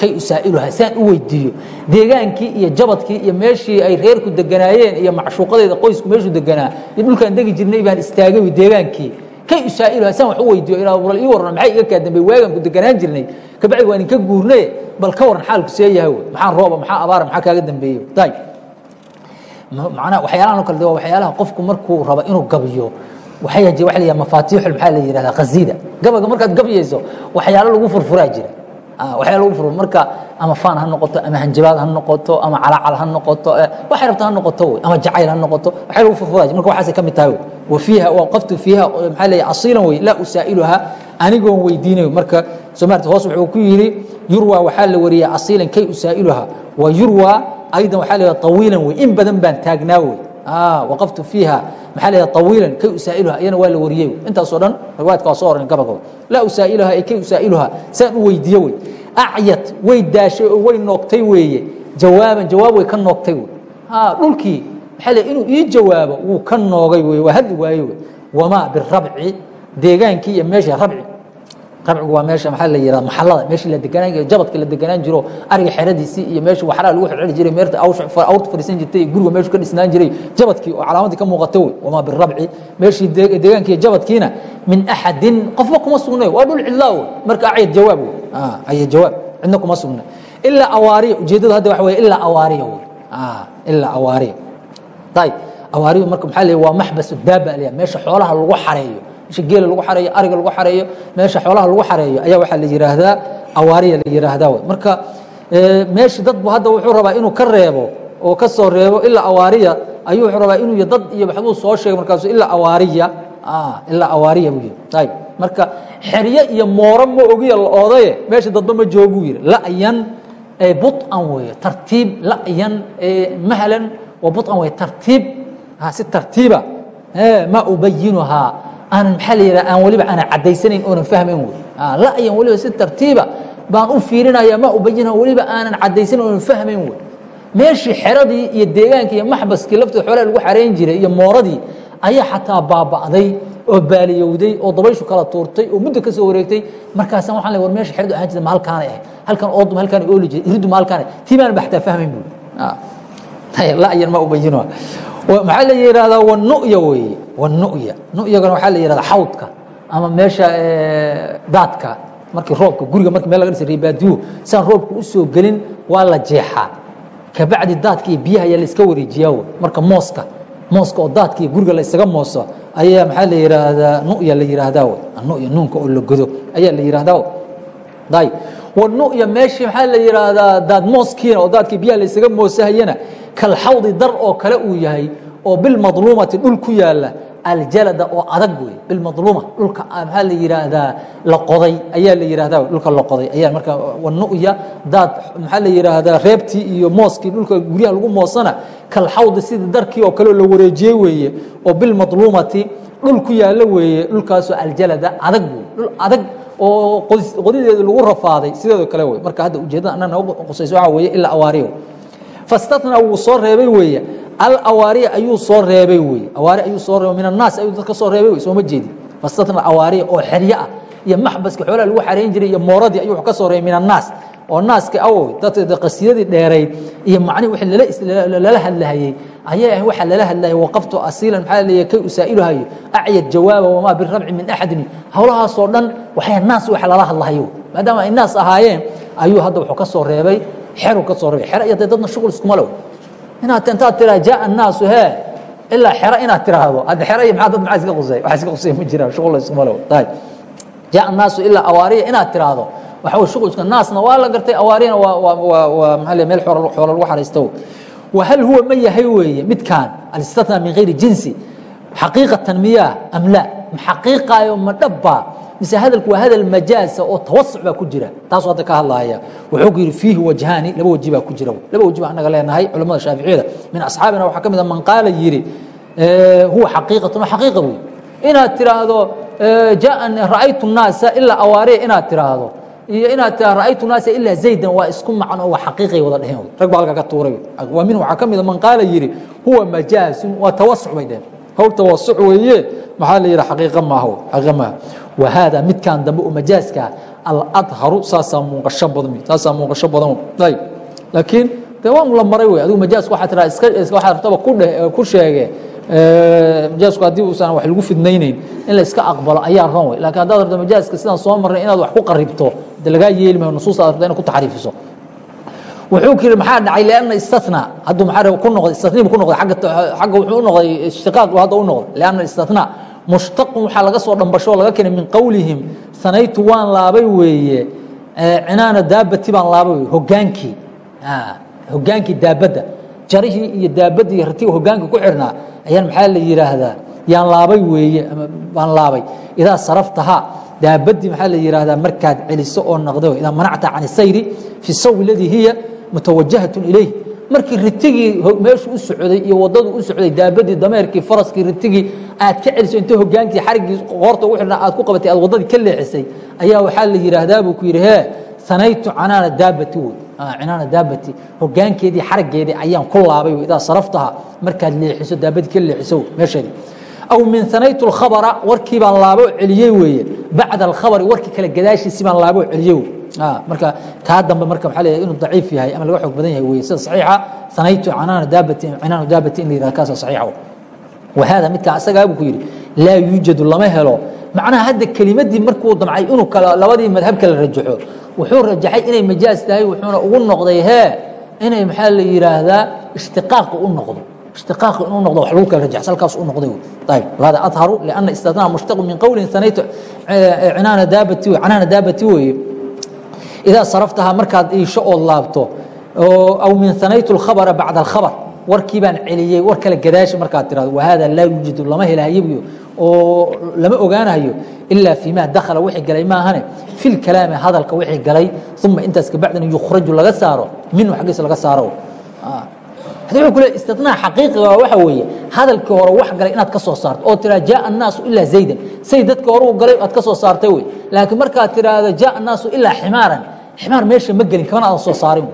A: kay usaa'iluhaa saan u weydiiyo deegaankii iyo jabadkii iyo meeshii ay reerku deganaayeen iyo macshuuqadeeda qoysku meeshuu deganaa iyo dhulkaan degi jirnay baan istaagay deegaankii kay usaa'iluhaa saan wax u weydiiyo ilaa bal ii warran maxay iga kaa dambey waagaan ku deganaan jirnay. Kabacdi waan inka guurnaye bal ka waran xaalku see yahay wey maxaa rooba maxaa abaara maxaa kaaga dambeeye ayib macnaha waxyaalahan o kale de waa waxyaalaha qofku markuu rabo inuu gabiyo waxay waa la yidhaha mafaatiixul maxaa la yidhahdaa khasiida gabaga markaad gabyayso waxyaalo lagu furfuraa jira. Waxyaa lagu furo marka ama faan ha noqoto ama hanjabaad ha noqoto ama calacal ha noqoto waxay rabta ha noqoto wey ama jacayl ha noqoto waxay lagu furfuraa marka waxaasay ka mid tahay wey wa fiiha waqaftu fiiha maxaa leeyahay asiilan wey laa usaa'iluha anigoon weydiinayo. Marka somaarta hoos wuxuu ku yidhi yurwa waxaa la wariyay asiilan kay usaa'iluha wa yurwa aydan waxaa leeyahay tawiilan wey in badan baan taagnaa wey waqaftu fiiha maxaa leeyahay tawiilan kay usaa'iluha iyana waa la wariyey intaasoo dhan riwaayadka waa soo oran gabalka laa usaa'iluha ay kay usaa'iluha saan u weydiiyo wey acyad way daashay oo way noogtay weeye. Jawaaban jawaab way ka noogtay wey dhulkii maxaa le inuu ii jawaabo wuu ka noogay wey waa hadli waaye wey wamaa birabci deegaankii iyo meesha rabci. Rabcigu waa meesha maxaa la yihahda maxallada meeshii la deganaan jabadka la deganaan jiro ariga xeradiisii iyo meeshii waxraa lagu xirxiri jiray meerta awrta fadhiisan jirtay guriga meeshu ka dhisnaan jiray jabadkii oo calaamadii ka muuqata wey wamaa birabci meeshii deegaankii iyo jabadkiina min axadin qofba kuma sugnay waa dhul cidlaa wey marka acyad jawaab wey aya jawaab cidna kuma sugnay ilaa awaariya ujeeddadu hadda waxa weye ilaa awaariya wey ilaa awaariya ayib awaariyu marka maxaa leeyahy waa maxbas daaba la meesha xoolaha lagu xareeyo meesha geela lagu xareeyo ariga lagu xareeyo meesha xoolaha lagu xareeyo ayaa waxaa la yidhaahdaa awaariya la yidhaahdaa wey marka meeshi dadbu hadda wuxuu rabaa inuu ka reebo oo ka soo reebo ilaa awaariya ayuu wuxuu rabaa inuu dad iyo waxbuu soo sheegay markaasu ilaa awaariya. Ilaa awaariya buu yidhi. Ayib marka xerye iyo mooro ma ogiya la oodaye meesha dadba ma jooguu yidhi. La'yan buطan weeye tartiib la'yan mahlan wa buطan weye tartiib si tartiiba ma ubayinuhaa aanan maxaa la yidhaha aan weliba aanan caddaysanayn oonan fahmayn wey. La'yan weliba si tartiiba baan u fiirinaya ma ubayinha weliba aanan caddaysanan oonan fahmayn wey. Meeshii xeradii iyo deegaankii iyo maxbaskii laftooda xoolaha lagu xarayn jiray iyo mooradii ayaa xataa baaba'day oo baaliyowday oo dabayshu kala tuurtay oo muddo ka soo wareegtay. Markaasa waxaan le war meesha xeradu ahaan jirta ma halkaanay ahayd halkan ooduma halkaanay ooli jiray iridu ma halkaanay. Tii baan baxtaa fahmayn buu la'yan ma ubayinuha maxaa la yihahdaa wanu'ya weeye wanu'ya nu'yagana waxaa la yihahdaa xawdka ama meesha daadka. Markii roobka guriga marki meel laga dhisa reebaadiyo saan roobka u soo gelin waa la jeexaa. Kabacdi daadka iyo biyaha ayaa la iska wareejiyaa wey. Marka mooska mooska oo daadka iyo guriga la isaga mooso ayaa maxaa la yidhaahdaa nu'ya la yidhaahdaa wey. Nu'ya nuunka oo la godo ayaa la yidhaahdaa ayib wanu'ya meeshii maxaa la yidhaahdaa daad mooskiina oo daadkii biyaha la isaga moosahayana kalxawdi dar oo kale uu yahay oo bilmadluumati dhul ku yaalla aljalada oo adag wey bilmadluuma dhulka maxaa la yidhaahdaa la qoday. Ayaa la yidhahdaa dhulka la qoday. Ayaa marka wanu'ya daad maxaa la yidhaahdaa reebtii iyo mooskii dhulka guryaha lagu moosana kalxawdi sidii darkii oo kale la wareejiyey weeye oo bilmadluumati dhul ku yaalla weeye. Dhulkaasoo aljalada adag wey dhul adag oo qodideedu lagu rafaaday sideedoo kale wey marka hadda ujeeddada anana qusayso waxaa weeye ilaa awaariyo. Fastatna wuu soo reebay weeye alawaariya ayuu soo reebay weye awaari ayuu soo reebay min annaas ayuu dadka soo reebay wey sooma jeedi fastatna awaariya oo xerye ah. Iyo maxbaska xoolaha lagu xarayn jiray iyo mooradii ayuu ka soo reebay min annaas oo naaska awow dadka qasiyadii dheerayd iyo macnihi wixii lala hadlahayey ayay ahayn waxaa lala hadlayay waqaftu asiilan maxaa leeyahay kay usaa'iluhayo acyad jawaaba wamaa birabci min axadin howlahaasoo dhan waxay naas waxa lala hadlahayo. Maadaama ay naas ahaayeen ayuu hadda wuxuu ka soo reebay xeru ka soo reebay. Xero iyo dee dadna shughul iskuma low. Inaad intaad tiraa jaa annaasu hee ilaa xero inaad tiraahdo. Hadda xero iyo maxaa dad maxaa iska qusay? Waxa iska qusay ma jiraan shughul iskuma low. Jaa annaasu ilaa awaariya inaad tiraahdo waa shuqliska naasna waa la gartay awaarina waa maa meel xoola lagu xaraysto. Wahal huwa ma yahay weeye midkaan alistatna min hayri jinsi xaqiiqatan miyaa am la? Maxaqiiqaayo ma dhabbaa mise hadalku waa hadal majaasa oo tawasuc baa ku jira? Taasuu hadda ka hadlaaya. Wuxuu ku yidhi fiihi wajhaani laba waji baa ku jira. Laba waji baa annaga leenahay culammada shaaficiyada. Min asxaabina waxaa ka mid a man qaala yidhi huwa xaqiiqatun oo xaqiiqa wey inaad tiraahdo jaaan ra'aytu nnaasa ilaa awaariya inaad tiraahdo iyo inaad tia ra'aytu naasa ilaa zaydan. Waa isku macno waa xaqiiqay wada dheheen rag baa halka ka tuuray. Waa min waxaa ka mida man qaala yidhi huwa majaasun waa tawasuc bay dheheen howl tawasuc weeye. Maxaa la yidhi? Xaqiiqa maaha xaqiiqa maaha wa haada midkan dambe oo majaaska aladharu saasaa muuqasho badan saasaa muuqasho badan. Ayib. Laakiin dee waa la maray wey adigu majaasku waxaa tiraa iska waxaa rabtaba ku dheh ku sheege. Majaasku haddii uusan wax lagu fidnaynayn in la iska aqbalo ayaa ron wey laakiin haddaad rabto majaaska sidaan soo marnay inaad wax ku qaribto de lagaa yeeli mayo nusuusta ad rabto inaad ku taxriifiso wuxuu ku yidhi maxaa dhacay? Lianna istathnaa hadduu maxaa ku noqday istathnii ku noqday. Agga xagga wuxuu u noqday ishtiqaaq buu hadda u noqday. Lianna istathnaa mushtaqun waxaa laga soo dhambasho oo laga keenay min qowlihim sanaytu waan laabay weeye. Cinaana daabati baan laabay weye hogaankii hogaankii daabadda jarihii iyo daabaddii ratiga hogaanka ku xirnaa ayaan maxaa la yidhaahdaa yaan laabay weeye baan laabay. Idaa saraftahaa daabaddii maxaa la yidhaahdaa markaad celiso oo naqdo idaa manacta can sayri fi sawi aladii hiya mutawajahatun ilayh markii ritigii meeshu u socday iyo wadadu u socday daabadii dameerkii faraskii ritigii aad ka celiso inta hogaankii xariggii qoorta ugu xidhnaa aad ku qabatay aad waddadii ka leexisay ayaa waxaa la yidhaahdaa buu ku yidhi hee sanaytu canaana daabati wey cinaana daabati hogaankeedii xaraggeedii ayaan ku laabay idaa saraftaha markaad leexiso daabadii ka leexiso meesheedii aw min sanaytu اkhabra warkii baan laabo celiyey weeye bacda alkhabri warkii kale gadaashiisii baan laabo celiyey marka kaa dambe marka maxaa leeyahay inuu daciif yahay ama laga xoog badan yahay weye sida saxiixa sanaytu cinaanu daabati in la yidhahda kaasa wahada midkaa asagaa buu ku yidhi laa yuujadu lama helo macnaha hadda kelimadii markuu damcay inuu labadii madhab kala rajaxo wuxuu rajaxay inay majaaz tahay wuxuuna ugu noqday hee inay maxaa la yidhaahdaa ishtiqaaqi u noqdo اشتقاق inuu noqdo wax lagu kala rajax halkaas uu noqday طيب وهذا أظهر لأن استثناء مشتق من قول ثنيت عنان دابتي عنان دابتي وي إذا صرفتها مركز إيشو أو لابتو أو من ثنيت الخبر بعد الخبر warkii baan celiyey war kale gadaashi markaad tirahdo wahada laa yuujidu lama helahayo oo lama ogaanayo ilaa fima dakhala wixii galay maahane fi lkalaami hadalka wixii galay uma intaas kabacdina yukhraju laga saaro minhu xaggiisa laga saaro haddii wuxuu ku leeyahay istitnaa xaqiiqiga waxa weeye hadalkii hore wax galay inaad ka soo saarto oo tiraa jaa annaasu ilaa zaydan. Say dadkii hore uu galay aad ka soo saartay wey. Laakiin markaad tiraahdo jaa annaasu ilaa ximaaran ximaar meesha ma gelin kamana aadan soo saarin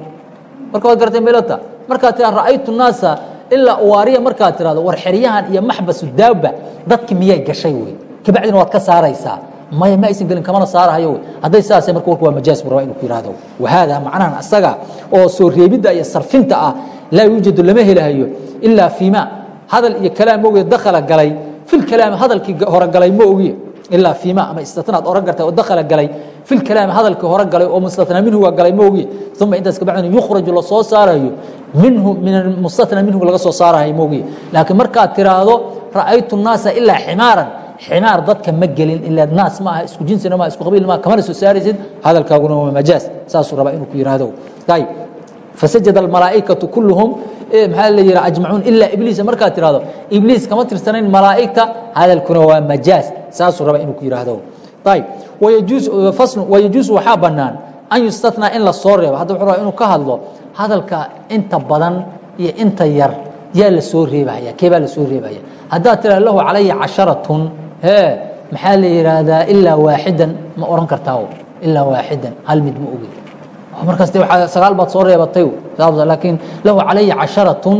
A: marka waad garatay meelota markaad tiraa ra'aytu naasa ilaa uwaariya markaad tirahdo war xeryahan iyo maxbasu daaba dadki miyay gashay wey. Kabacdina waad ka saaraysaa. Maya ma aysan gelin kamana saarahayo wey. Hadday sidaasay marka warku waa majaaz buu rabaa inuu ku yihahdo wahaada macnahan asaga oo soo reebidda iyo sarfinta ah laa yuujadu lama helahayo ilaa fiima. Hadal iyo kalaam moogiye dakhala galay. Filkalaami hadalkii hore ma ogiye ilaa fiima ama istatnaad oran karta oo dakhala galay. Filkalaami hadalkii hore galay oo mustatnaa minhu waa galay ma ogiye uma intaas kabacdina yukhraju la soo saarayo. Minhu min mustatnaa minhu laga soo saarayo ma ogiye laakiin markaad tiraahdo ra'aytu naasa ilaa ximaaran. Ximaar dadka ma gelin ilaa naas ma aha isku jinsina ma isku qabiil ma kamana soo saaraysid? Hadalkaaguna waa majaaz saasuu rabaa inuu ku yihahdo ayib fasajada almalaa'ikatu kulluhum maxaa la yidhaha ajmacuun ilaa ibliisa markaad tirahdo ibliis kama tirsanayn malaa'igta hadalkuna waa majaaz saasuu rabaa inuu ku yidhaahdo faslu wayajuusu waxaa bannaan an yustathnaa in la reebo hadda wuxuu rabaa inuu ka hadlo hadalka inta badan iyo inta yar yaa la soo reebaya kee baa la soo haddaad tiraha lahu calaya casharatun hee maxaa la yidhaahdaa ilaa waaxidan ma oran kartaa ilaa waaxidan hal mid ma ogi markaas sagaal baad soo reebatay laakiin lahu calaya casharatun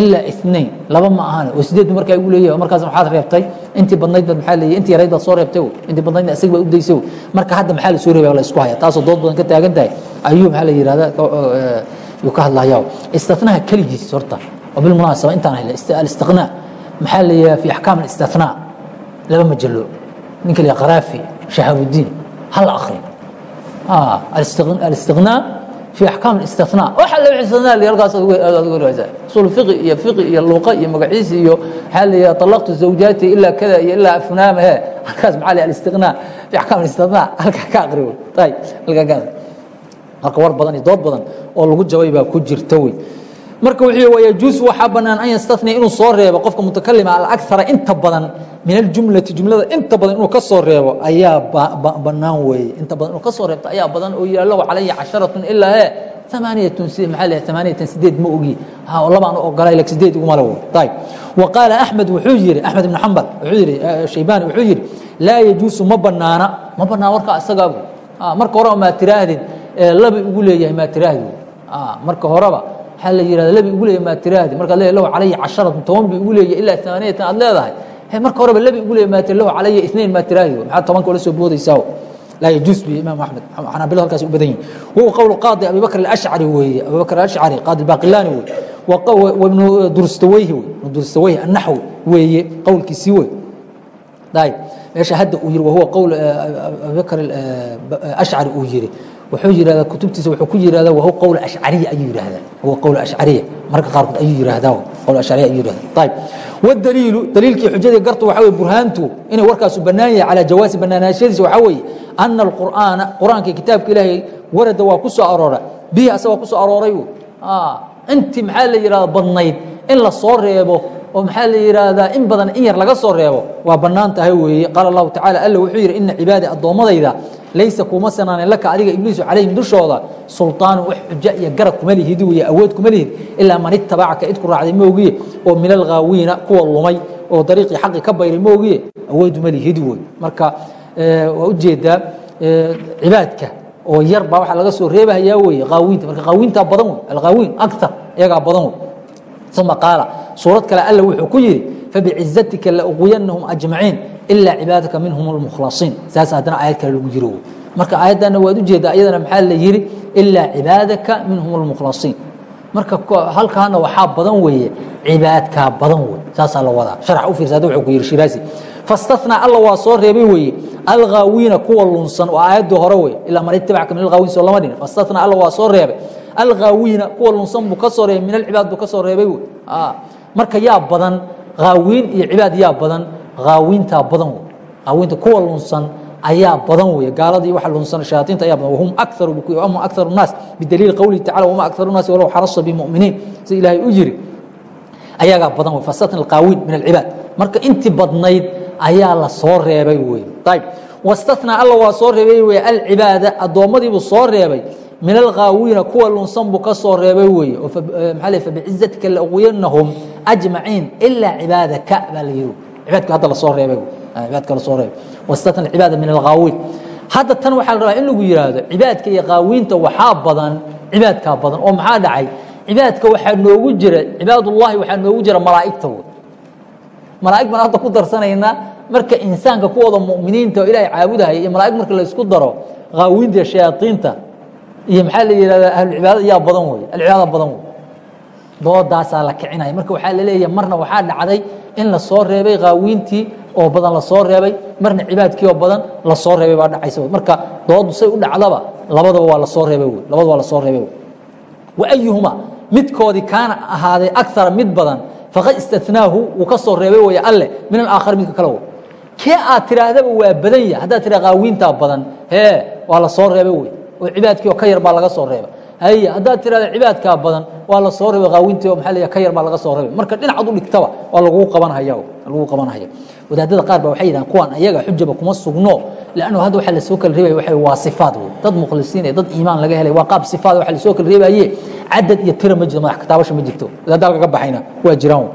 A: ilaa inain laba ma ahan oo sideed markaa igu leeyahay markaas maxaad reebtay? Intii badnayd baad maxaa leeyahay intii yarayd baad soo reebtay intii badnaydna isaga baad u marka hadda maxaa la soo reebaya la isku haya taasoo dood badan ka taagan tahay. Ayuu maxaa la yidhahdaa yuu ka hadlaya istinaha keligiis horta oo bilmunaasaba intaan hele alistiqnaa maxaa la yidhaha fi axkaam alistinaa laba majalo. Ninka la qaraafi shahaabudiin hal akri alistiqnaa في أحكام الاستثناء waxa la istinaa li halkaas aad ugu raasa usul fiqi iyo fiqi iyo luqa iyo magaciisi iyo waxa la yiraahdaa talaqtu zawjati illa kada iyo illa afnaam he halkaas maxaa la istinaa في أحكام الاستثناء halka ka aqriyo tay halka ka marka war badan iyo dood badan oo lagu jawaabay baa ku jirta wey marka wuu yajuus waxaa banaan an yastania inuu soo reebo qofka mutakalima ah alagara inta badan min aljumlati jumlada inta badan inuu ka soo reebo ayaa banaan weeye. Inta badan inuu ka soo reebto ayaa badan oo yiha low calaya casharatun ilaa e amaaniyatun si maaa l amaaniyatan sideed ma ogi. Oo labaan ogolay lag sideed iguma le ayb wa qaala axmed wuxuu yihi axmed ibnu xambal wuxuu yihi eh, shaybani wuxuu yihi laa yajuusu ma banaana ma banaana warkaa isagaagu. Ah, marka horeba maa tiraahdin eh, labi ugu leeyahay maa tiraahdi ah, marka horeba waxaa la yihahda lebi ugu leeya maatiraadi markaad leeya lahu calaya casharatun toban bi ugu leeya ilaa thaaniyatan aad leedahay. He marka horeba lebi ugu leeya maatir lahu calaya inayn maatiraadi maxaad tobanka ula soo boodaysaa. Laa yajuus bi imaam axmed xanaabilada halkaas u badan yihiin wa qowlu qaadi abi bakr alashcari weeye. Abi bakr alashcari qaadi baaqilaani weeye. Wabnu durstawayhi wey ibnu durstawayhi annaxwi weeye qowlkiisii wey dayib meesha hadda uu yiri wahuwa qowl eh, abi bakr eh, ashcari uu yiri wuxuu yidhahdaa kutubtiisa wuxuu ku yidhahda wahuwa qowl ashcariya ayuu yidhaahdaa huwa qowl ashcariya marka qaarkood ayuu yidhaahdaa qowl ashcariya ayuu yidhahdaa ayib wadaliilu daliilkii xujadii gartu waxa weye burhaantu inay warkaasu bannaan yahay calaa jawaasi bannaanaanshadiisa waxaa weeye ana alqur'aana qur'aanka kitaabka ilaahay warada waa ku soo aroora bihi asagoo ku soo arooray intii maxaa la yidhahda badnayd in la soo reebo oo maxaa la yidhaahdaa in badan in yar laga soo reebo? Waa bannaan tahay weeye. Qaala allahu tacala alla wuxuu yidhi ina cibaadii addoommadayda laysa kuma sanaanin laka adiga ibliisu calayhim dushooda sulطaanu wax xuja iyo garab kuma lihid wey awood kuma lihid ilaa man itabacaka id ku raacday moogiye oo min alghaawiina kuwa lumay oo dariiqii xaqi ka bayray moogiye awooduma lihid wey marka waa u jeedaa cibaadka oo yar baa waxaa laga soo reebahayaa weye haawiinta marka haawiintaa badan wey alghaawiin aktar iyagaa badan wey uma qaala suurad kale alla wuxuu ku yidhi fabicizatika lauqwiyanahum ajmaciin ilaa cibaadaka minhum اlmukhlasiin saas haddana aayad kale lagu jiro marka aayaddanna waad u jeedaa iyadana maxaa la yidhi ilaa cibaadaka minhum اlmukhlasiin marka halkaana waxaa badan weeye cibaadkaa badan wey saasaa la wadaa sharx u wuxuu ku yidhi shiraasi fastathnaa alla waa soo reebay weeye alghaawiina kuwa lunsan oo aayaddii hore wey ilaa man itabacka min alghaawiin soo lama dhihin fastathnaa alla waa soo reebay alghaawiina kuwa lunsan buu ka soo reebay min alcibaad buu ka soo reebay wey marka yaa badan aawiin iyo cibaad yaa badan aawintaa badan aawinta kuwa lunsan ayaa badan wey gaalada waa lunsan shayaaiinta ayaa badan wahum akaru ama akaru naas bidaliil qowlihi tacala wama akaru naasi walow xarasa bimuminiin. Si ilaahay u yiri ayagaa badan wey fasatan qaawiin min alcibaad. Marka intii badnayd ayaa la soo reebay wey. Ayb wastatnaa alla waa soo reebay wey. Alcibaada addoommadiibuu soo reebay min alghaawiina kuwa lunsan buu ka soo reebay weeye. Oo maxaa le fabicizatika laaqwiyanahum ajmaciin ilaa cibaadaka baa la yiri cibaadka hadda la soo reebay cibaadka la soo reebay. Wastatna cibaada min alghaawiin hadda tan waxaa la rabaa in lagu yidhaahdo cibaadka iyo qaawiinta waxaa badan cibaadkaa badan oo maxaa dhacay? Cibaadka waxaa noogu jira cibaadullahi waxaa noogu jira malaa'igta wey malaa'ig baan hadda ku darsanaynaa marka insaanka kuwooda mu'miniinta oo ilaahay caabudahaya iyo malaa'ig marka la daro qaawiinta iyo shayaadiinta iyo maxaa la yihahdaa ahlucibaada yaa badan wey alcibaada badan wey doodaasaa la kicinaya. Marka waxaa la leeyahay marna waxaa dhacday in la soo reebay qaawiintii oo badan la soo reebay marna cibaadkii oo badan la soo reebay baa dhacaysa marka doodu say u dhacdaba labadaba waa la soo reebay wey labada waa la soo reebay wey waayuhuma midkoodii kaana ahaaday akara mid badan faqad istathnaahu wuu ka soo reebay wey alle min alaakhar midka kale wey kee aad tidhaahdaba waa badan yahay. Haddaad tidhah qaawiintaa badan hee waa la soo reebay wey oo cibaadkii oo ka yar baa laga soo reebay. Haye haddaad tidhahda cibaadkaa badan waa la soo reebay qaawintii oo maxaa la ka yar baa laga soo reebay. Marka dhinacad u dhigtaba waa lagugu qabanhaya lagugu qabanhaya wadaadada qaar ba waxay yidhahan kuwan ayaga xujaba kuma sugno lannu hadda waxaa la soo kala reebaya waxa waa sifaad wey dad mukhlisiin ee dad iimaan laga helay waa qaab sifaad waxa la soo kala reebaye cadad iyo tira ma jirto madax kitaabasha ma jirto. Wadaadda halka ka baxayna waa jiraan.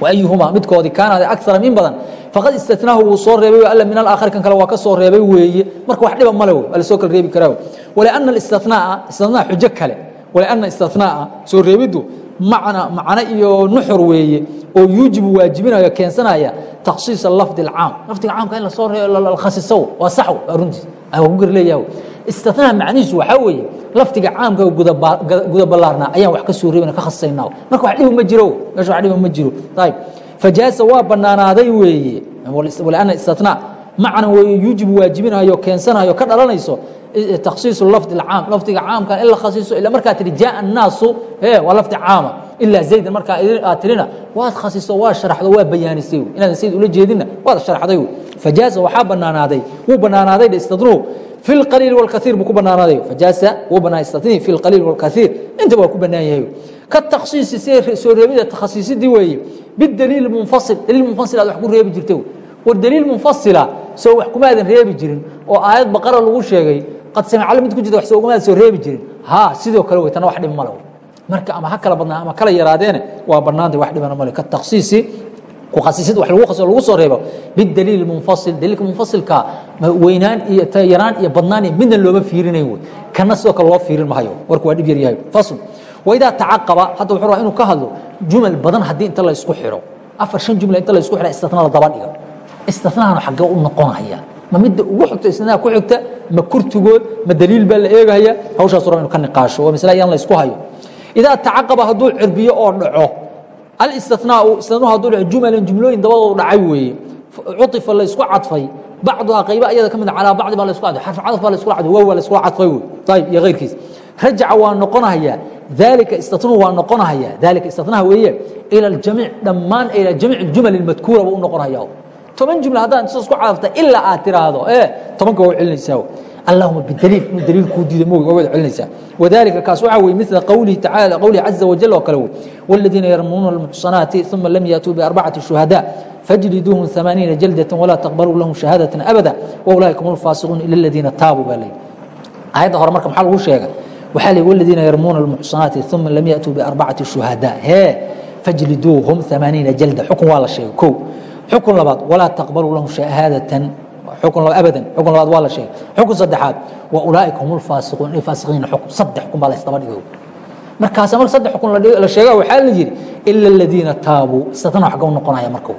A: Waayuhuma midkoodii kaanaada akara min badan. Faqad istatnaahu wuu soo reebay alla min alaakhari kan kale waa ka soo reebay weeye. Marka wax dhiba male waa la soo kala reebi karaa waliana istinaaa istinaa xujo kale waliana istinaaa soo reebiddu macno iyo nuxur weeye oo yuujibu waajibinaya keensanaya takhsiisa lafdi اcaam lafdiga caamka in la soo khasiso waa sax waa runtiis gar leeyaha istinaha macnihiisu waxaa weeye lafdiga caamka guda ballaarnaa ayaan wax ka soo reebana ka khasisaynaa marka wax dhiba ma jiro meesha wax dhiba ma jiro ayib fajaasa waa bannaanaaday weeye walianna istinaa macna weeye yuujibu waajibinayo keensanayo ka dhalanayso takhsiisu lafdi اcaam lafdiga caamka in la khasiso ila markaa tihi jaءa الnaasu e waa lafdi caama ilaa zaydan markaa aad tirina waad khasiso waa sharaxdo waa bayaanisay inaadan sayd ula jeedinna waad sharaxday fajaasa waxaa banaanaaday wuu banaanaaday istadnuhu fi اlqaliil wاlkaiir buu ku banaanaaday fajaasa wuu banaa istadnihi fi اlqaliil wاlkaiir intaba waa ku banaan yahay ka takhsiisi si soo reebida takhasiisidii weeye bidaliil munfasil daliil munfasil aad wax ku reebi jirtay war daliil munfasila soo wax kumaadan qad samicala mid ku jirta wax soogamaad soo reebi jirin. Haa sidoo kale wey tana wax dhib male marka ama ha kala badnaa ama kala yaraadeene waa bannaantay wax dhibana male ka takhsiisi kukhasisid wax lagu soo reebo bidaliil munfasil. Daliilka munfasilka weynaan iyo yaraan iyo badnaan iyo midna looma fiirinayn wey kana sidoo kale loo fiirin mahayo warku waa dhib yar yahay. Fasl. Waidaa tacaqaba hadda wuxuu rabaa inuu ka hadlo jumal badan haddii inta la isku xidho afar shan jumla inta la isku xidha istisna la daba dhiga istinahana xaggee u noqonaya ma midda ugu xigto istinaa ku xigta ma kurtigood ma daliil baa la eegahaya hawshaas rab inu ka niqaasho waa masle ayaan la isku hayo. Idaa tacaqaba hadduu cirbiyo oo dhaco alistinaau istinaau hadduu dhaco jumalan jumlooyin dabadoodu dhacay weeye cuifa la isku cadfay bacduhaa qayba ayada ka mid ah, calaa bacdi baa la isku cadfay xarfu cadaf baa la iskula cadfay waaw waa la iskula cadfay wey ayib iyo kayrkiis rajaca waa noqonahayaa dalika istinuhu waa noqonahayaa dalika istinaha weeye ila aljamiic dhammaan ila jamiic jumali madkuura buu u noqonahaya toban juml haddaad isku cadafta ilaa aad tiraahdo tobanka waa celinaysaa. Allahuma bidliil inuu dliil kuu diido waa celinaysaa. Wadalika kaas waxa weye mila qowlihi tacala qowlihi caza wajal oo kale wey waladiina yarmunuuna almuxsanaati uma lam yaatuu biarbacati shuhadaa fajliduuhum amaaniina jaldatan walaa taqbaluu lahum shahaadatan abada waulaaika hum alfaasiquun ila aladiina taabuu baa layidhi aayadda hore marka maxaa lagu sheega waxaa la yidhi waladiina yarmunuuna almuxsanaati uma lam yaatuu biarbacati shuhadaa. Hee fajliduuhum amaaniina jalda xukun waa la sheegay kow xukun labaad walaa taqbaluu lahum shahaadatan xukun abadan xukun labaad waa la sheegay. Xukun saddexaad wa ulaa'ika hum lfaasiquun inay faasiqiina xukun saddex xukun baa la isdaba dhigay markaasa marka saddex xukun la sheega waxaa la yidhi ila aladiina taabuu istadana xagga u noqonaya marka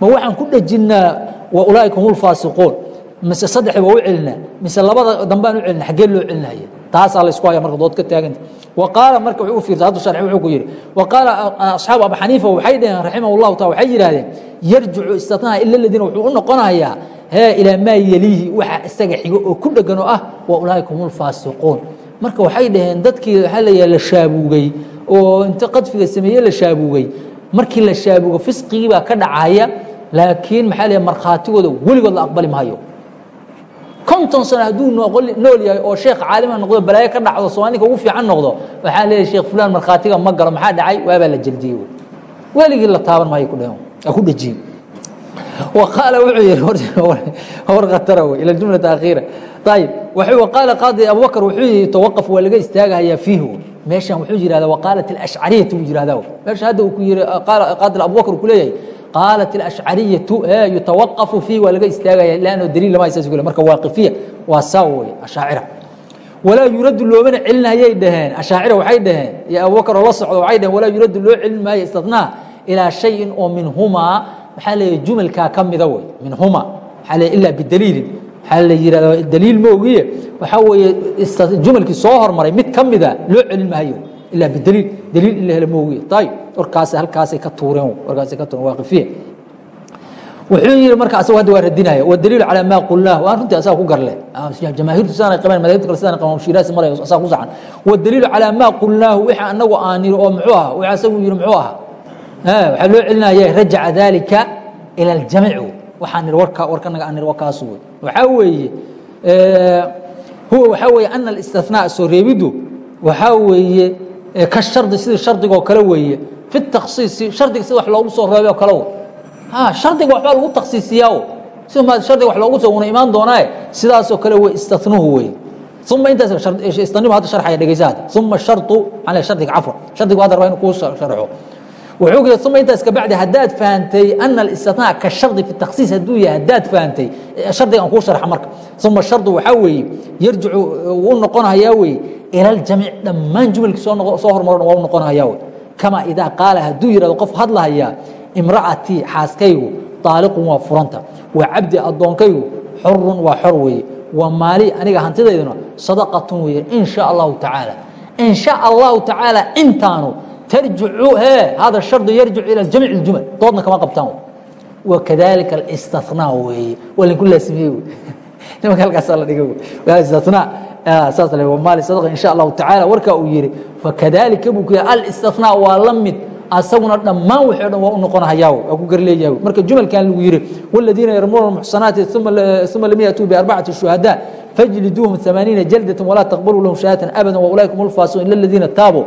A: ma waxaan ku dhejinnaa wa ulaa'ika hum lfaasiquun mise saddexi baa u celinaa mise labada dambaan u celina xaggee loo celinaya taasaa la isku haya marka dood ka taaganta waqaala marka wuxuu u fiirtay haddu sharci wuxuu ku yidhi waqaala asxaabu abu xaniifa waxay dhaheen raximahu llahu taala waxay yidhaahdeen yarjicu istatnaha ila aladiina wuxuu u noqonayaa hee ilaa maa yeliihi waxa isaga xigo oo ku dheggan oo ah wa ulaaika hum ulfaasiquun marka waxay dhaheen dadkii waxaa layaha la shaabuugay oo inta qadfiga sameeye la shaabuugay markii la shaabuugo fisqigii baa ka dhacaya laakiin maxaa layaha markhaatigooda weligood la aqbali maayo konton sano hadduu nool yahay oo sheekh caalima noqdo balaayo ka dhacdo soomaalinka ugu fiican noqdo waxaa leeyahay sheekh fulan markhaatiga ma galo maxaa dhacay waabaa la jeldiyey weligii la taaban maayo ku dhehen ku dhejiyey وقال wuxuu yihi hor khatara wey ila jumlata akhiira ayib وqaala qaadi abubakr wuxuu yihi tawaqaf waa laga istaagahayaa fiihi meeshan wuxuu yihahda waqaalat الأشcariyatu buu yihahda meesha hadda uu ku yihi qaadi abubakr ku leeyahay qaalat ashcariyatu yutawaqafu fiih waa laga istaagaya lano daliil lama haysa sugule marka waaqifiya waa saa wey ashaacira walaa yuraddu loomana celin ayay dhaheen ashaacira waxay dhaheen iyo abubakar oo la socda waxay dhaheen walaa yuraddu loo celin maayo istitnaa ilaa shayin oo minhumaa maxaa leeyahy jumalkaa ka mida wey minhumaa maxaa leeyahy ilaa bidaliilin waxaa la yidhahdaa daliil moogiye waxaa weeye jumalkii soo hormaray mid ka mida loo celin maayo ilaa bidaliil daliil in la helo moogiye ayib warkaas halkaasay ka tuureen warkaasay ka tuureen waaqifiye wuxuu yidhi marka hadda waa radinaya wa daliilu calaa maa qulnaahu aan runtii asaga ku garle jamaahiirtu sidaanay qabeen madaahibta kale sidaanay qabeen shiraasi malay asaga ku saxan wa daliilu calaa maa qulnaahu wixii annagu aan yidhi oo muxuu ahaa wixii asagu yidhi muxuu ahaa. Waxaa loo celinaya rajaca dalika ila aljamic waxaan yidhi warka warkanaga aan yidhi warkaasu wey waxaa weeye huwa waxaa weeye ana alistihnaa soo reebiddu waxaa weeye ka shardi sidii shardigoo kale weeye fi taksiisi shardiga sida wax loogu soo reebeo kalow shardiga waxbaa lagu taksiisiyaa si shardiga wax loogu soo wuna imaan doonaae sidaasoo kale w istanuhu wey uma intaasistanihu hadda sharxaya dhegeysa hadda uma sharطu ale shardiga cafwan shardigu hadda rabaa inu kuu sharxo wuxuu yidhi uma intaas kabacdi haddaad fahantay ana alistitnaa ka shardi fi takhsiis hadduu yahay haddaad fahantay shardigan kuu sharxa marka uma shardu waxaa weeye yarjicu wuu noqonahayaa weye ila aljamiic dhammaan jumalkii soo hormaro dhan waa u noqonahayaa wey kama idaa qaala hadduu yihahdo qof hadlahayaa imra'atii xaaskaygu daaliqun waa furanta wa cabdi addoonkaygu xurun waa xor weeye wa maali aniga hantidayduna sadaqatun weeye in sha allahu tacaala in sha allahu tacaala intaanu tarjicu he hada shardu yarjicu ila jamiic اljumal doodna kama qabtaan wakadalika اlistinaa weeye waa linku laasimiyey nimanka halkaasaa la dhigay istinaa Ah, saas le wamaali sadqa in sha allahu tacaala. Warkaa uu yidhi fakadaalika buu ku yahay alistinaa waa la mid. Asaguna dhammaan waxo dhan waa u noqonhayaa waa ku garleeyaha marka jumalkan lagu yidhi waladiina yarmuuna almuxsanaati uma lam yatuu biarbacati shuhadaa fajliduuhum amaaniina jaldatan walaa taqbaluu lahum shahadatan abadan waulaika hum lfaasiquun ila aladiina taabuu.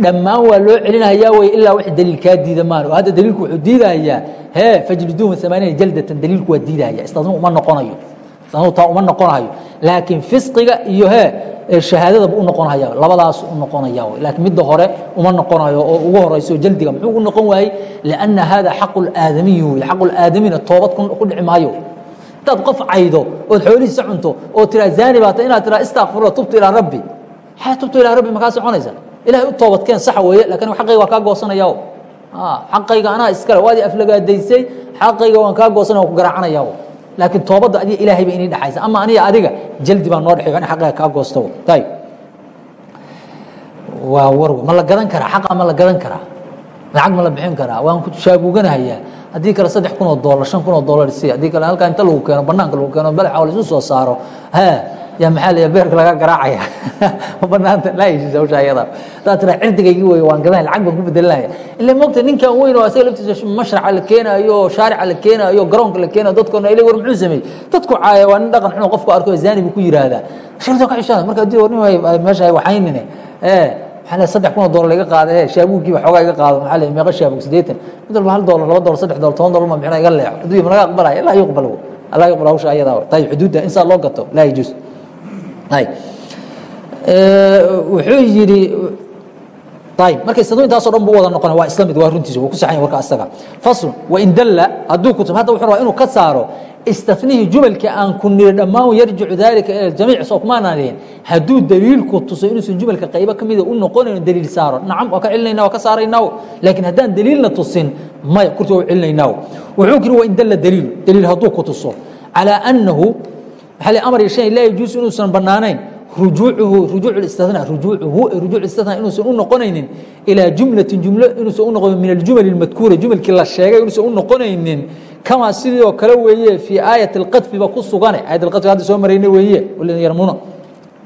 A: Dhammaan waa loo celinhayaa wey ilaa wax daliilkaa diida maan oo hadda daliilku wuxuu diidahayaa hee fajliduuhum amaaniina jaldatan daliilku waa diidahaya istaasna uma noqonayo taa uma noqonahayo laakiin fisqiga iyo hee shahaadadaba u noqonhaya labadaas u noqonaya laakiin midda hore uma noqonayo oo ugu horeyso jaldiga muxuu u noqon waayey? Lianna hada xaqu اlaadamiyi wey xaqu اlaadamina toobad ku dhici maayo. Intaad qof caydo ood xoolihiisa cunto oo tiraa zaani baata inaad tiraa istakfirla tubtu ilaa rabbi. Maxaa tubtu ilaa rabbi makaa soconaysa ilahay u toobadkeen sax weeye laakiin xaqayga waan kaa goosanaya xaqayga anaa iskale waadi aflagaadaysay xaqayga waan kaa goosanaya waan ku garaacanaya laakiin toobadda adiga ilaahay ba inay dhexaysa ama aniga adiga jaldi baa noo dhexeyo in xaqayga kaa goosto. Ayib waa war ma la gadan karaa? Xaqa ma la gadan karaa? Lacag ma la bixin karaa? Waan ku shaaguuganahayaa. Haddii kale saddex kun oo doolar shan kun oo doolar si haddii kale halkaa inta lagu keeno banaanka lagu keeno balaxa laisu soo saaro. He yaa maxaa la beerka laga garaacaya? Ma banaanta laa heshiisa hawsha ayada. Haddaad tiraa cirdigaygii weeye waan gadan lacag baan ku bedelinaya ila moogta ninkan weyn oo asaga laftiisa mashraca la keenaayo shaarica la keenaayo garoonka la keenayo dadkoona ila war muxuu sameeyey? Dadku caaya waa nin dhaqan xun oo qofku arko zaani buu ku yiraahdaa. Shirto ka xishaada marka haddii nin meesha waxaynine ee maxaa le saddex kun oo doolar laga qaada ee shaabuugkiiba xoogaa iga qaado maxaa le meeqa shaabuug siddeetan. Mid walba hal doolar laba doolar saddex doolar toban doolar ma bixina iga leexo hadduu ma laga aqbalaya ilaa yuqbal allah yuqbal hawsha ayadaa tahay xuduudda in saa loo gato laa yajuus wuxuu yidhi marka sadu intaaso dhan bu wada noqona waa isla mid waa runtiisa wuu ku saxan yahay warka asaga faslun wain dalla hadduu kutub hadda wuxuu rabaa inuu ka saaro istafnihi jumalka aan ku niri dhammaan yarjicu dalika ila jamiic soo kumaanaan dhihin hadduu daliilku tuso inuusan jumalka qaybo ka mida u noqonayno daliil saaro nacam waa ka celinayna waa ka saaraynaaw laakiin haddaan daliilna tusin maya kurti waa u celinaynaaw wuxuu kiri wain dalla daliil daliil hadduu ku tuso calaa annahu amar iyo an laa yajuusu inuusan bannaanayn rujuucuhu rujuucistina rujuucuhu rujuucistina inuusan u noqonaynin ilaa jumlatin jumlo inuusan u noqonin min aljumali almadkuura jumalkii la sheegay inuusan u noqonaynin. Kamaa sidii kale weeye fii aayat alqadfiba ku sugane aayat alqadfi hadda soo marayna weeye yarmuna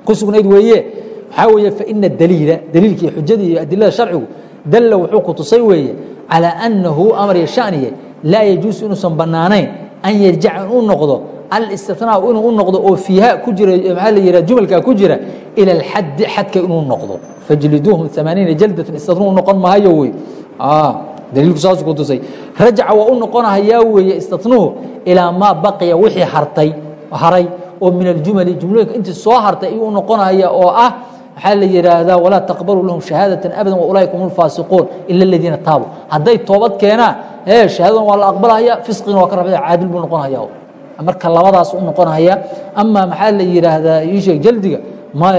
A: ku sugnayd weeye. Waxaa weeye faina daliila daliilkii xujadii iyo adilada sharcigu dalla wuxuu ku tusay weeye calaa annahu amar iyo shaniye laa yajuusu inuusan bannaanayn an yarjaca u noqdo alstinaa inuu u noqdo oo fiiha ku jira maxaa la yihah jumalkaa ku jira ila alxaddi xadka inuu noqdo. Fajliduuhum amaaniina jaldatan istinuu noqon mahayo wey. Daliilku saas ku tusay. Rajaca waa u noqonahayaa weeye istinuhu ilaa maa baqiya wixii hartay haray oo min aljumali jumlooyinka intii soo hartay ayuu u noqonahaya oo ah maxaa la yidhaahdaa walaa taqbaluu lahum shahaadatan abadan waulaaika hum lfaasiquun ila aladiina taabuu. Hadday toobad keenaan ee shahaadadan waa la aqbalahaya fisqigana waa ka rabaya caadil buu noqonahaya marka labadaas u noqonaya ama maxaa la yidhaahdaa iisheeg jaldiga ma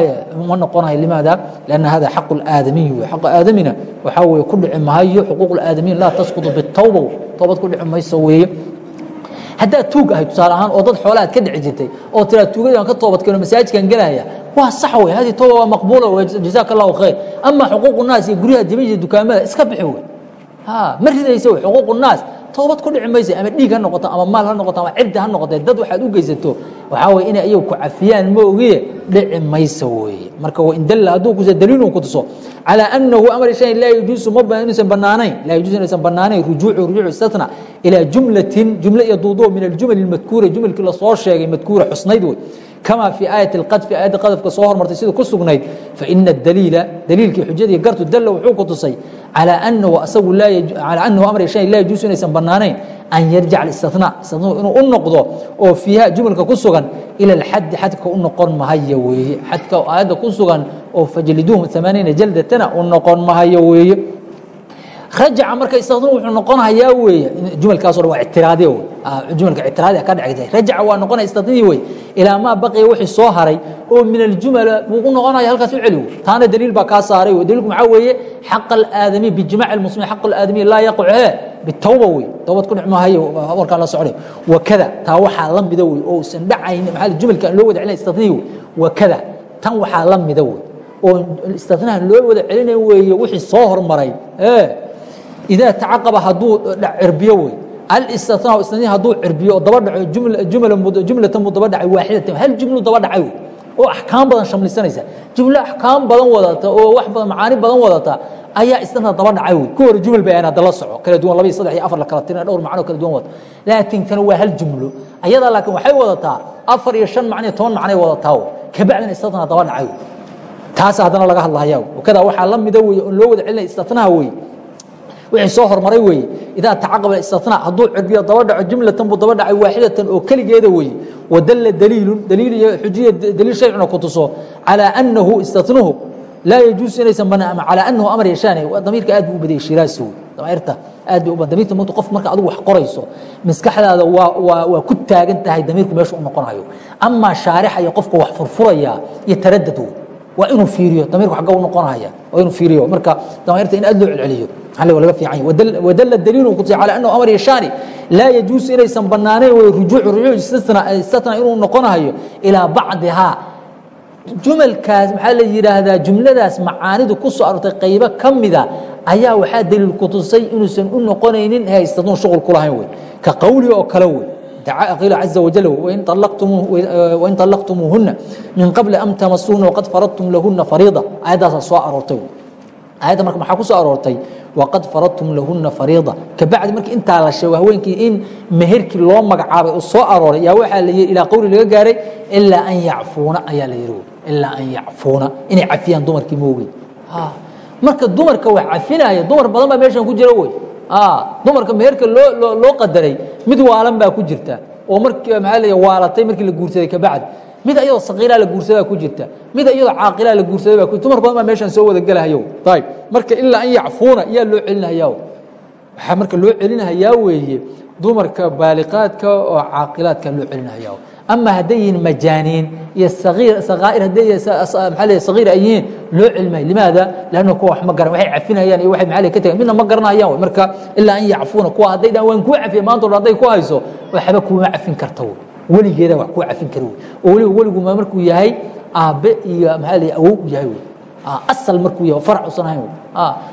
A: noqonayo limaada? Lanna hada xaq aadamiyi wey xaq aadamina waxaa weye ku dhici mahayo xuquuq aadamiyin laa tasqudu bitowba toobad ku dhici mayso weeye haddaad tuug ahay tusaale ahaan oo dad xoolaaad ka dhici jirtay oo tiraa tuugadii aan ka toobadkeeno masaajidkaan gelaya waa sax wey hadi tooba waa maqbuula jasaak allahu khayr. Ama xuquuq naas iyo guryaha jabijida dukaamada iska bixi wey ma ridaysa wey xuquuq naas toobad ku dhici maysa ama dhiig ha noqoto ama maal ha noqoto ama cirdi ha noqote dad waxaad u geysato waxaa weye inay ayagu ku cafiyaan ma ogiye dhici maysa weeye. Marka wain dalla hadduu kusa daliilun ku tuso calaa annahu amar shay laa yajuusu ma inuusan bannaanayn laa yajuusu inaysan bannaanayn rujuucu rujuucu istatna ilaa jumlatin jumle iyo duuduo min aljumal almadkuura jumalkii la soo sheegay madkuura xusnayd wey كما في آية الqdف aيadda qadفka soo hormartay sida ku sugnayd فإن الdليiل dliilkii xujadii gartu dل wuxuu ku tusay عalى أنhu asagu عalى أنhu أمر شhay laa يجuuز inaysan banaanayn أn yarjac الاsتiثناء اsتiثناء inuu u noqdo oo فيiha juملka ku sugan إلى الxadi xadka u noqon mahayo weeye xadka aayadda ku sugan oo فajliduuهum ثaمaaنiiنa jaldتna u noqon mahayo weeye rajaca marka istadnu wuxuu noqonayaa weeye. Jumalkaasoo dhan waa ictiraadiya wey jumalka ictiraadiya ka dhacay rajaca waa noqonaya istadnii wey ilaa maa baqiya wixii soo haray oo min aljumala buu u noqonaya halkaas u celi wey taana daliil baa kaa saaray wey daliilku maxaa weeye? Xaqa alaadamiy bijimaaci almuslimiin. Xaqa alaadamiy laa yaqic hee bitawba wey towbad ku dhicmahayo warkaan la socday. Wakada taa waxaa la mida wey oo usan dhacayn maxaa jumalka loo wada celinay istadnii wey wakada tan waxaa la mida wey oo istadnaha loo wada celinayn weeye wixii soo hormaray ee idaa tacaqaba hadduu cirbiyo wey alistitnaa istitnaa hadduu cirbiyo oo daba dhaco jumla jumlatan buu daba dhacay waaxidatan hal jumlu daba dhacay wey oo axkaam badan shamlisanaysa jumlo axkaam badan wadata oo wax badan macaani badan wadata ayaa istitnaa daba dhacay wey ku hore jumal bay hadda la soco kala duwan laba saddex iyo afar la kala tirina dhowr macno kala duwan wata laakiin tan waa hal jumlo ayadaa laakiin waxay wadataa afar iyo shan macno toban macnay wadataa wey kabacdina istitnaa daba dhacay wey taas haddana laga hadlahaya kada waxaa la mida wey on loo wada celinaya istitnaha wey wixii soo hormaray weeye. Idaa tacaqaba istitnaa hadduu cirbiyo daba dhaco jumlatan buu daba dhacay waaxidatan oo keligeeda weeye. Wadalla daliilun daliil iyo xujiya daliil sharcina ku tuso. Calaa annahu istitnuhu laa yajuusu inaysan banaan calaa annahu amar yashaane damiirka aad buu u shiraasi wey damiirta aad bay u badan qof marka adigu wax qorayso maskaxdaada waa waa waa ku taagan tahay damiirku meesha u noqonayo. Amaa shaarixa qofka wax furfuraya iyo taradad wey waa inuu fiiriyo damiirku agga u noqonaya waa inuu fiiriyo. Marka damiirta in aad loo celceliyo hal waa laga fiican yahay wadalla daliilu ku tusay calaa annahu amar yashaani laa yajuusu inaysan bannaanayn way rujuucu rujuuc istitna istitna inuu noqonayo ilaa bacdihaa jumalkaas maxaa la yidhaahdaa jumladaas macaanidu ku soo aroortay qaybo ka mida ayaa waxaa daliil ku tusay inuusan u noqonaynin haystatun shuqul ku lahayn wey ka qowliga oo kale wey قيل عز وجل وإن, طلقتم وإن طلقتموهن من قبل أن تمسوهن وقد فرضتم لهن فريضة آيات سواء أرورتي آيات مرك maxaa ku soo aroortay waqad faradtum lahuna fariida kabacdi markii intaa la sheego haweenkii in meherkii loo magacaabay u soo arooray yaa waxaa la yidhi ilaa qowli laga gaaray ilaa an yacfuuna ayaa la yidhi ilaa an yacfuuna inay cafiyaan dumarkii moogi marka dumarka wax cafinaya dumar badan baa meeshan ku jira wey dumarka meherka loo loo qadaray mid waalan baa ku jirta oo mar maxaa leeya waalatay markii la guursaday kabacdi mid iyadoo saqiiraa la guursadaa ku jirta? Mid iyadoo caaqilaa la guursaday baa dumar badan baa meeshan soo wada gelahayo ayib marka ilaa an yacfuuna yaa loo celinahayaa waxaa marka loo celinahayaa weeye dumarka baaliqaadka oo caaqilaadka loo celinahayaa ama hadday yihiin majaaniin iyo saqaa'ir hadday sagiir ay yihiin loo celmayo limaada? Lanna kuwa wax ma garan waxay cafinayaan iyo waxay maxaa ka tagan midna ma garanayaan marka ilaa an yacfuuna kuwa hadday dhan waan kuu cafiya maanta o dhan hadday ku hayso waxba kuuma cafin karta weligeeda wax kuu cafin wey oo weliba weligu markuu yahay aabbe iyo maxaa leeyahay awow yahay asal markuu yahay farac usan ahayn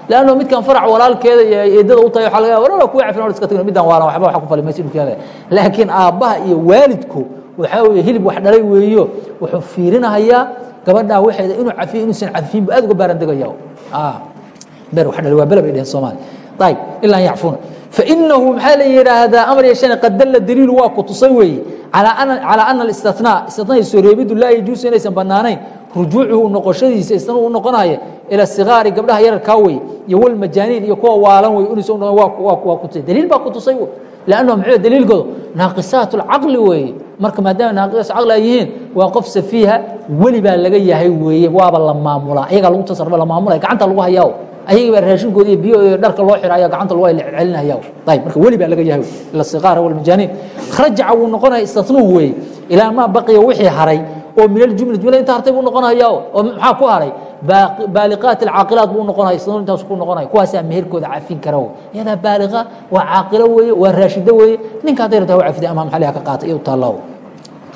A: lanno midkan farac walaalkeeda iyo eedada u tahay waxa laga yaaba wala kuu cafin iska tagin middan waalan waxba waxa ku fali maysa dhulkeeda laakiin aabbaha iyo waalidku waxaa weeye hilib wax dhalay weeyo wuxuu fiirinahayaa gabadhaa waxeeda inuu cafiyo inuusan cafin bu aad uga baarandegaya beer wax dhalay waa bele bay dheheen soomaali ayib ilaa yacfuuna fainahu maxaa la yidhaahdaa amar yeeshane qad dalla daliilu waa ku tusay weeye. Calaa ana alistitnaa istitnaa soo reebiddu laa yajuusu inaysan bannaanayn rujuucuhu noqoshadiisa isna uu noqonaya ila sigaari gabdhaha yararkaa wey iyo walmajaaniin iyo kuwa waalan wey inuusan waa ku tusay. Daliil baa ku tusay lannahu muxuu daliilkoodu naaqisaat alcaqli weeye. Marka maadaama naaqis caqli ay yihiin waa qof safiiha weli baa laga yahay weeye waaba la maamulaa ayagaa lagu tasarrufa la maamulaya gacanta lagu hayaa ayagii baa raashinkooda iyo biyo iyo dharka loo xira ayaa gacanta lagu celinaya ayib marka weli baa laga yahay ila sigaara walmajaaniin rajaca wuu noqonaya istatnuhu weeye ilaa maa baqiya wixii haray oo min aljumla jumla inta hartay buu noqonaya oo maxaa ku haray? Baaliqaat alcaaqilaat buu noqonaya isna intaas ku noqonaya kuwaasaa meherkooda cafin kara wey iyadaa baaliqa waa caaqilo weeye waa raashido weeye. Ninka hadday rabtaa waa cafiday ama maxaliha ka qaata iyo taallaawo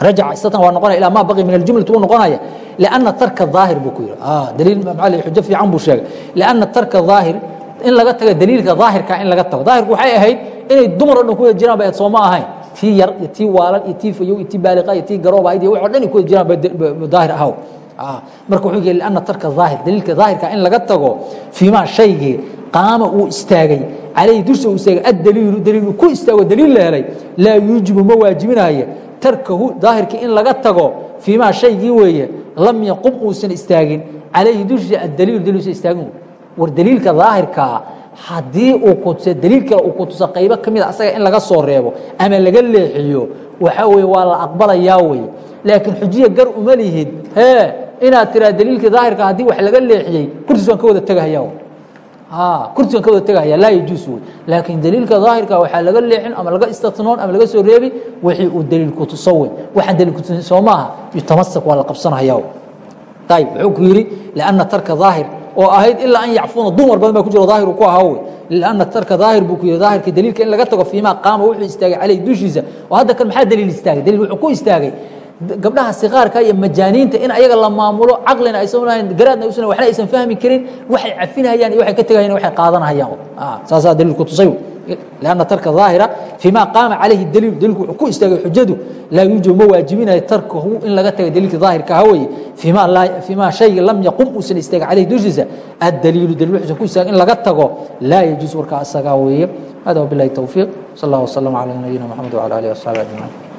A: rajaca istatan waa noqonaya ilaa maa baqi min aljumlati buu noqonaya lianna tarka daahir buu ku yidhi maxaa leeyahay xujo fiican buu sheegay lianna tarka daahir in laga tago daliilka daahirka in laga tago daahirku waxay ahayd inay dumar oo dhan ku wada jiraan ba sooma ahayn tii yar iyo tii waalan iyo tii fayow iyo tii baaliqa iyo tii garoob ahayd iyo wax oo dhan ay ku wada jiraan ba daahir ahaw marka wuxuu yidhi lianna tarka daahir daliilka daahirka in laga tago fiimaa shaygii qaama uu istaagay calayhi dusha uu istaagay addaliilu daliil ku istaago daliil la helay laa yuujibu ma waajibinaya tarkahu daahirkii in laga tago fiimaa shaygii weeye lam yaqum uusan istaagin calayhi dusha addaliilu daliil uusan istaagin war daliilka daahirkaa haddii uu kutusa daliil kale uu kutusa qaybo ka mida asaga in laga soo reebo ama laga leexiyo waxaa weye waa la aqbalayaa weye laakiin xujiya gar uma lihid hee inaad tiraa daliilka daahirka haddii wax laga leexiyey kurtiis waan ka wada tegahaya kursigan ka wada tegaya laa yajuus wey laakiin daliilka daahirka waxaa laga leexin ama laga istatnoon ama laga soo reebi wixii uu daliilku tuso wey waxaan daliilku tusin soo maaha yutamasak waa la qabsanaya ayib wuxuu ku yidhi lianna tarka daahir oo ahayd ilaa an yacfuuna dumar badan baa ku jiro daahir ku ahaa wey lianna tarka daahir buu ku yidhi daahirka daliilka in laga tago fiimaa qaama wuxuu istaagay caleyh dushiisa. Oo hadda kan maxaa daliil istaagay? Daliil wuxuu ku istaagay gabdhaha sikaarka iyo majaaniinta in ayaga la maamulo caqlina aysan lahayn garaadna aysan waxna aysan fahmi karin waxay cafinayaan iyo waxay ka tegayaan waxay qaadanayaan saasaa daliilku tusay لأن ترك ظاهرة فيما قام عليه الدليل دليل ku istaagay xujadu laa yuujib ma waajibinayo tarkahu in laga tago daliilka daahirka haweye فيما لا فيما شيء لم يقم uusan istaagay عليه dushiisa الدليل دليل wuxuu ku istaagay in laga tago laa يجوز warkaa asagaa weeye هذا وبالله التوفيق صلى الله وسلم على نبينا محمد وعلى آله وصحبه أجمعين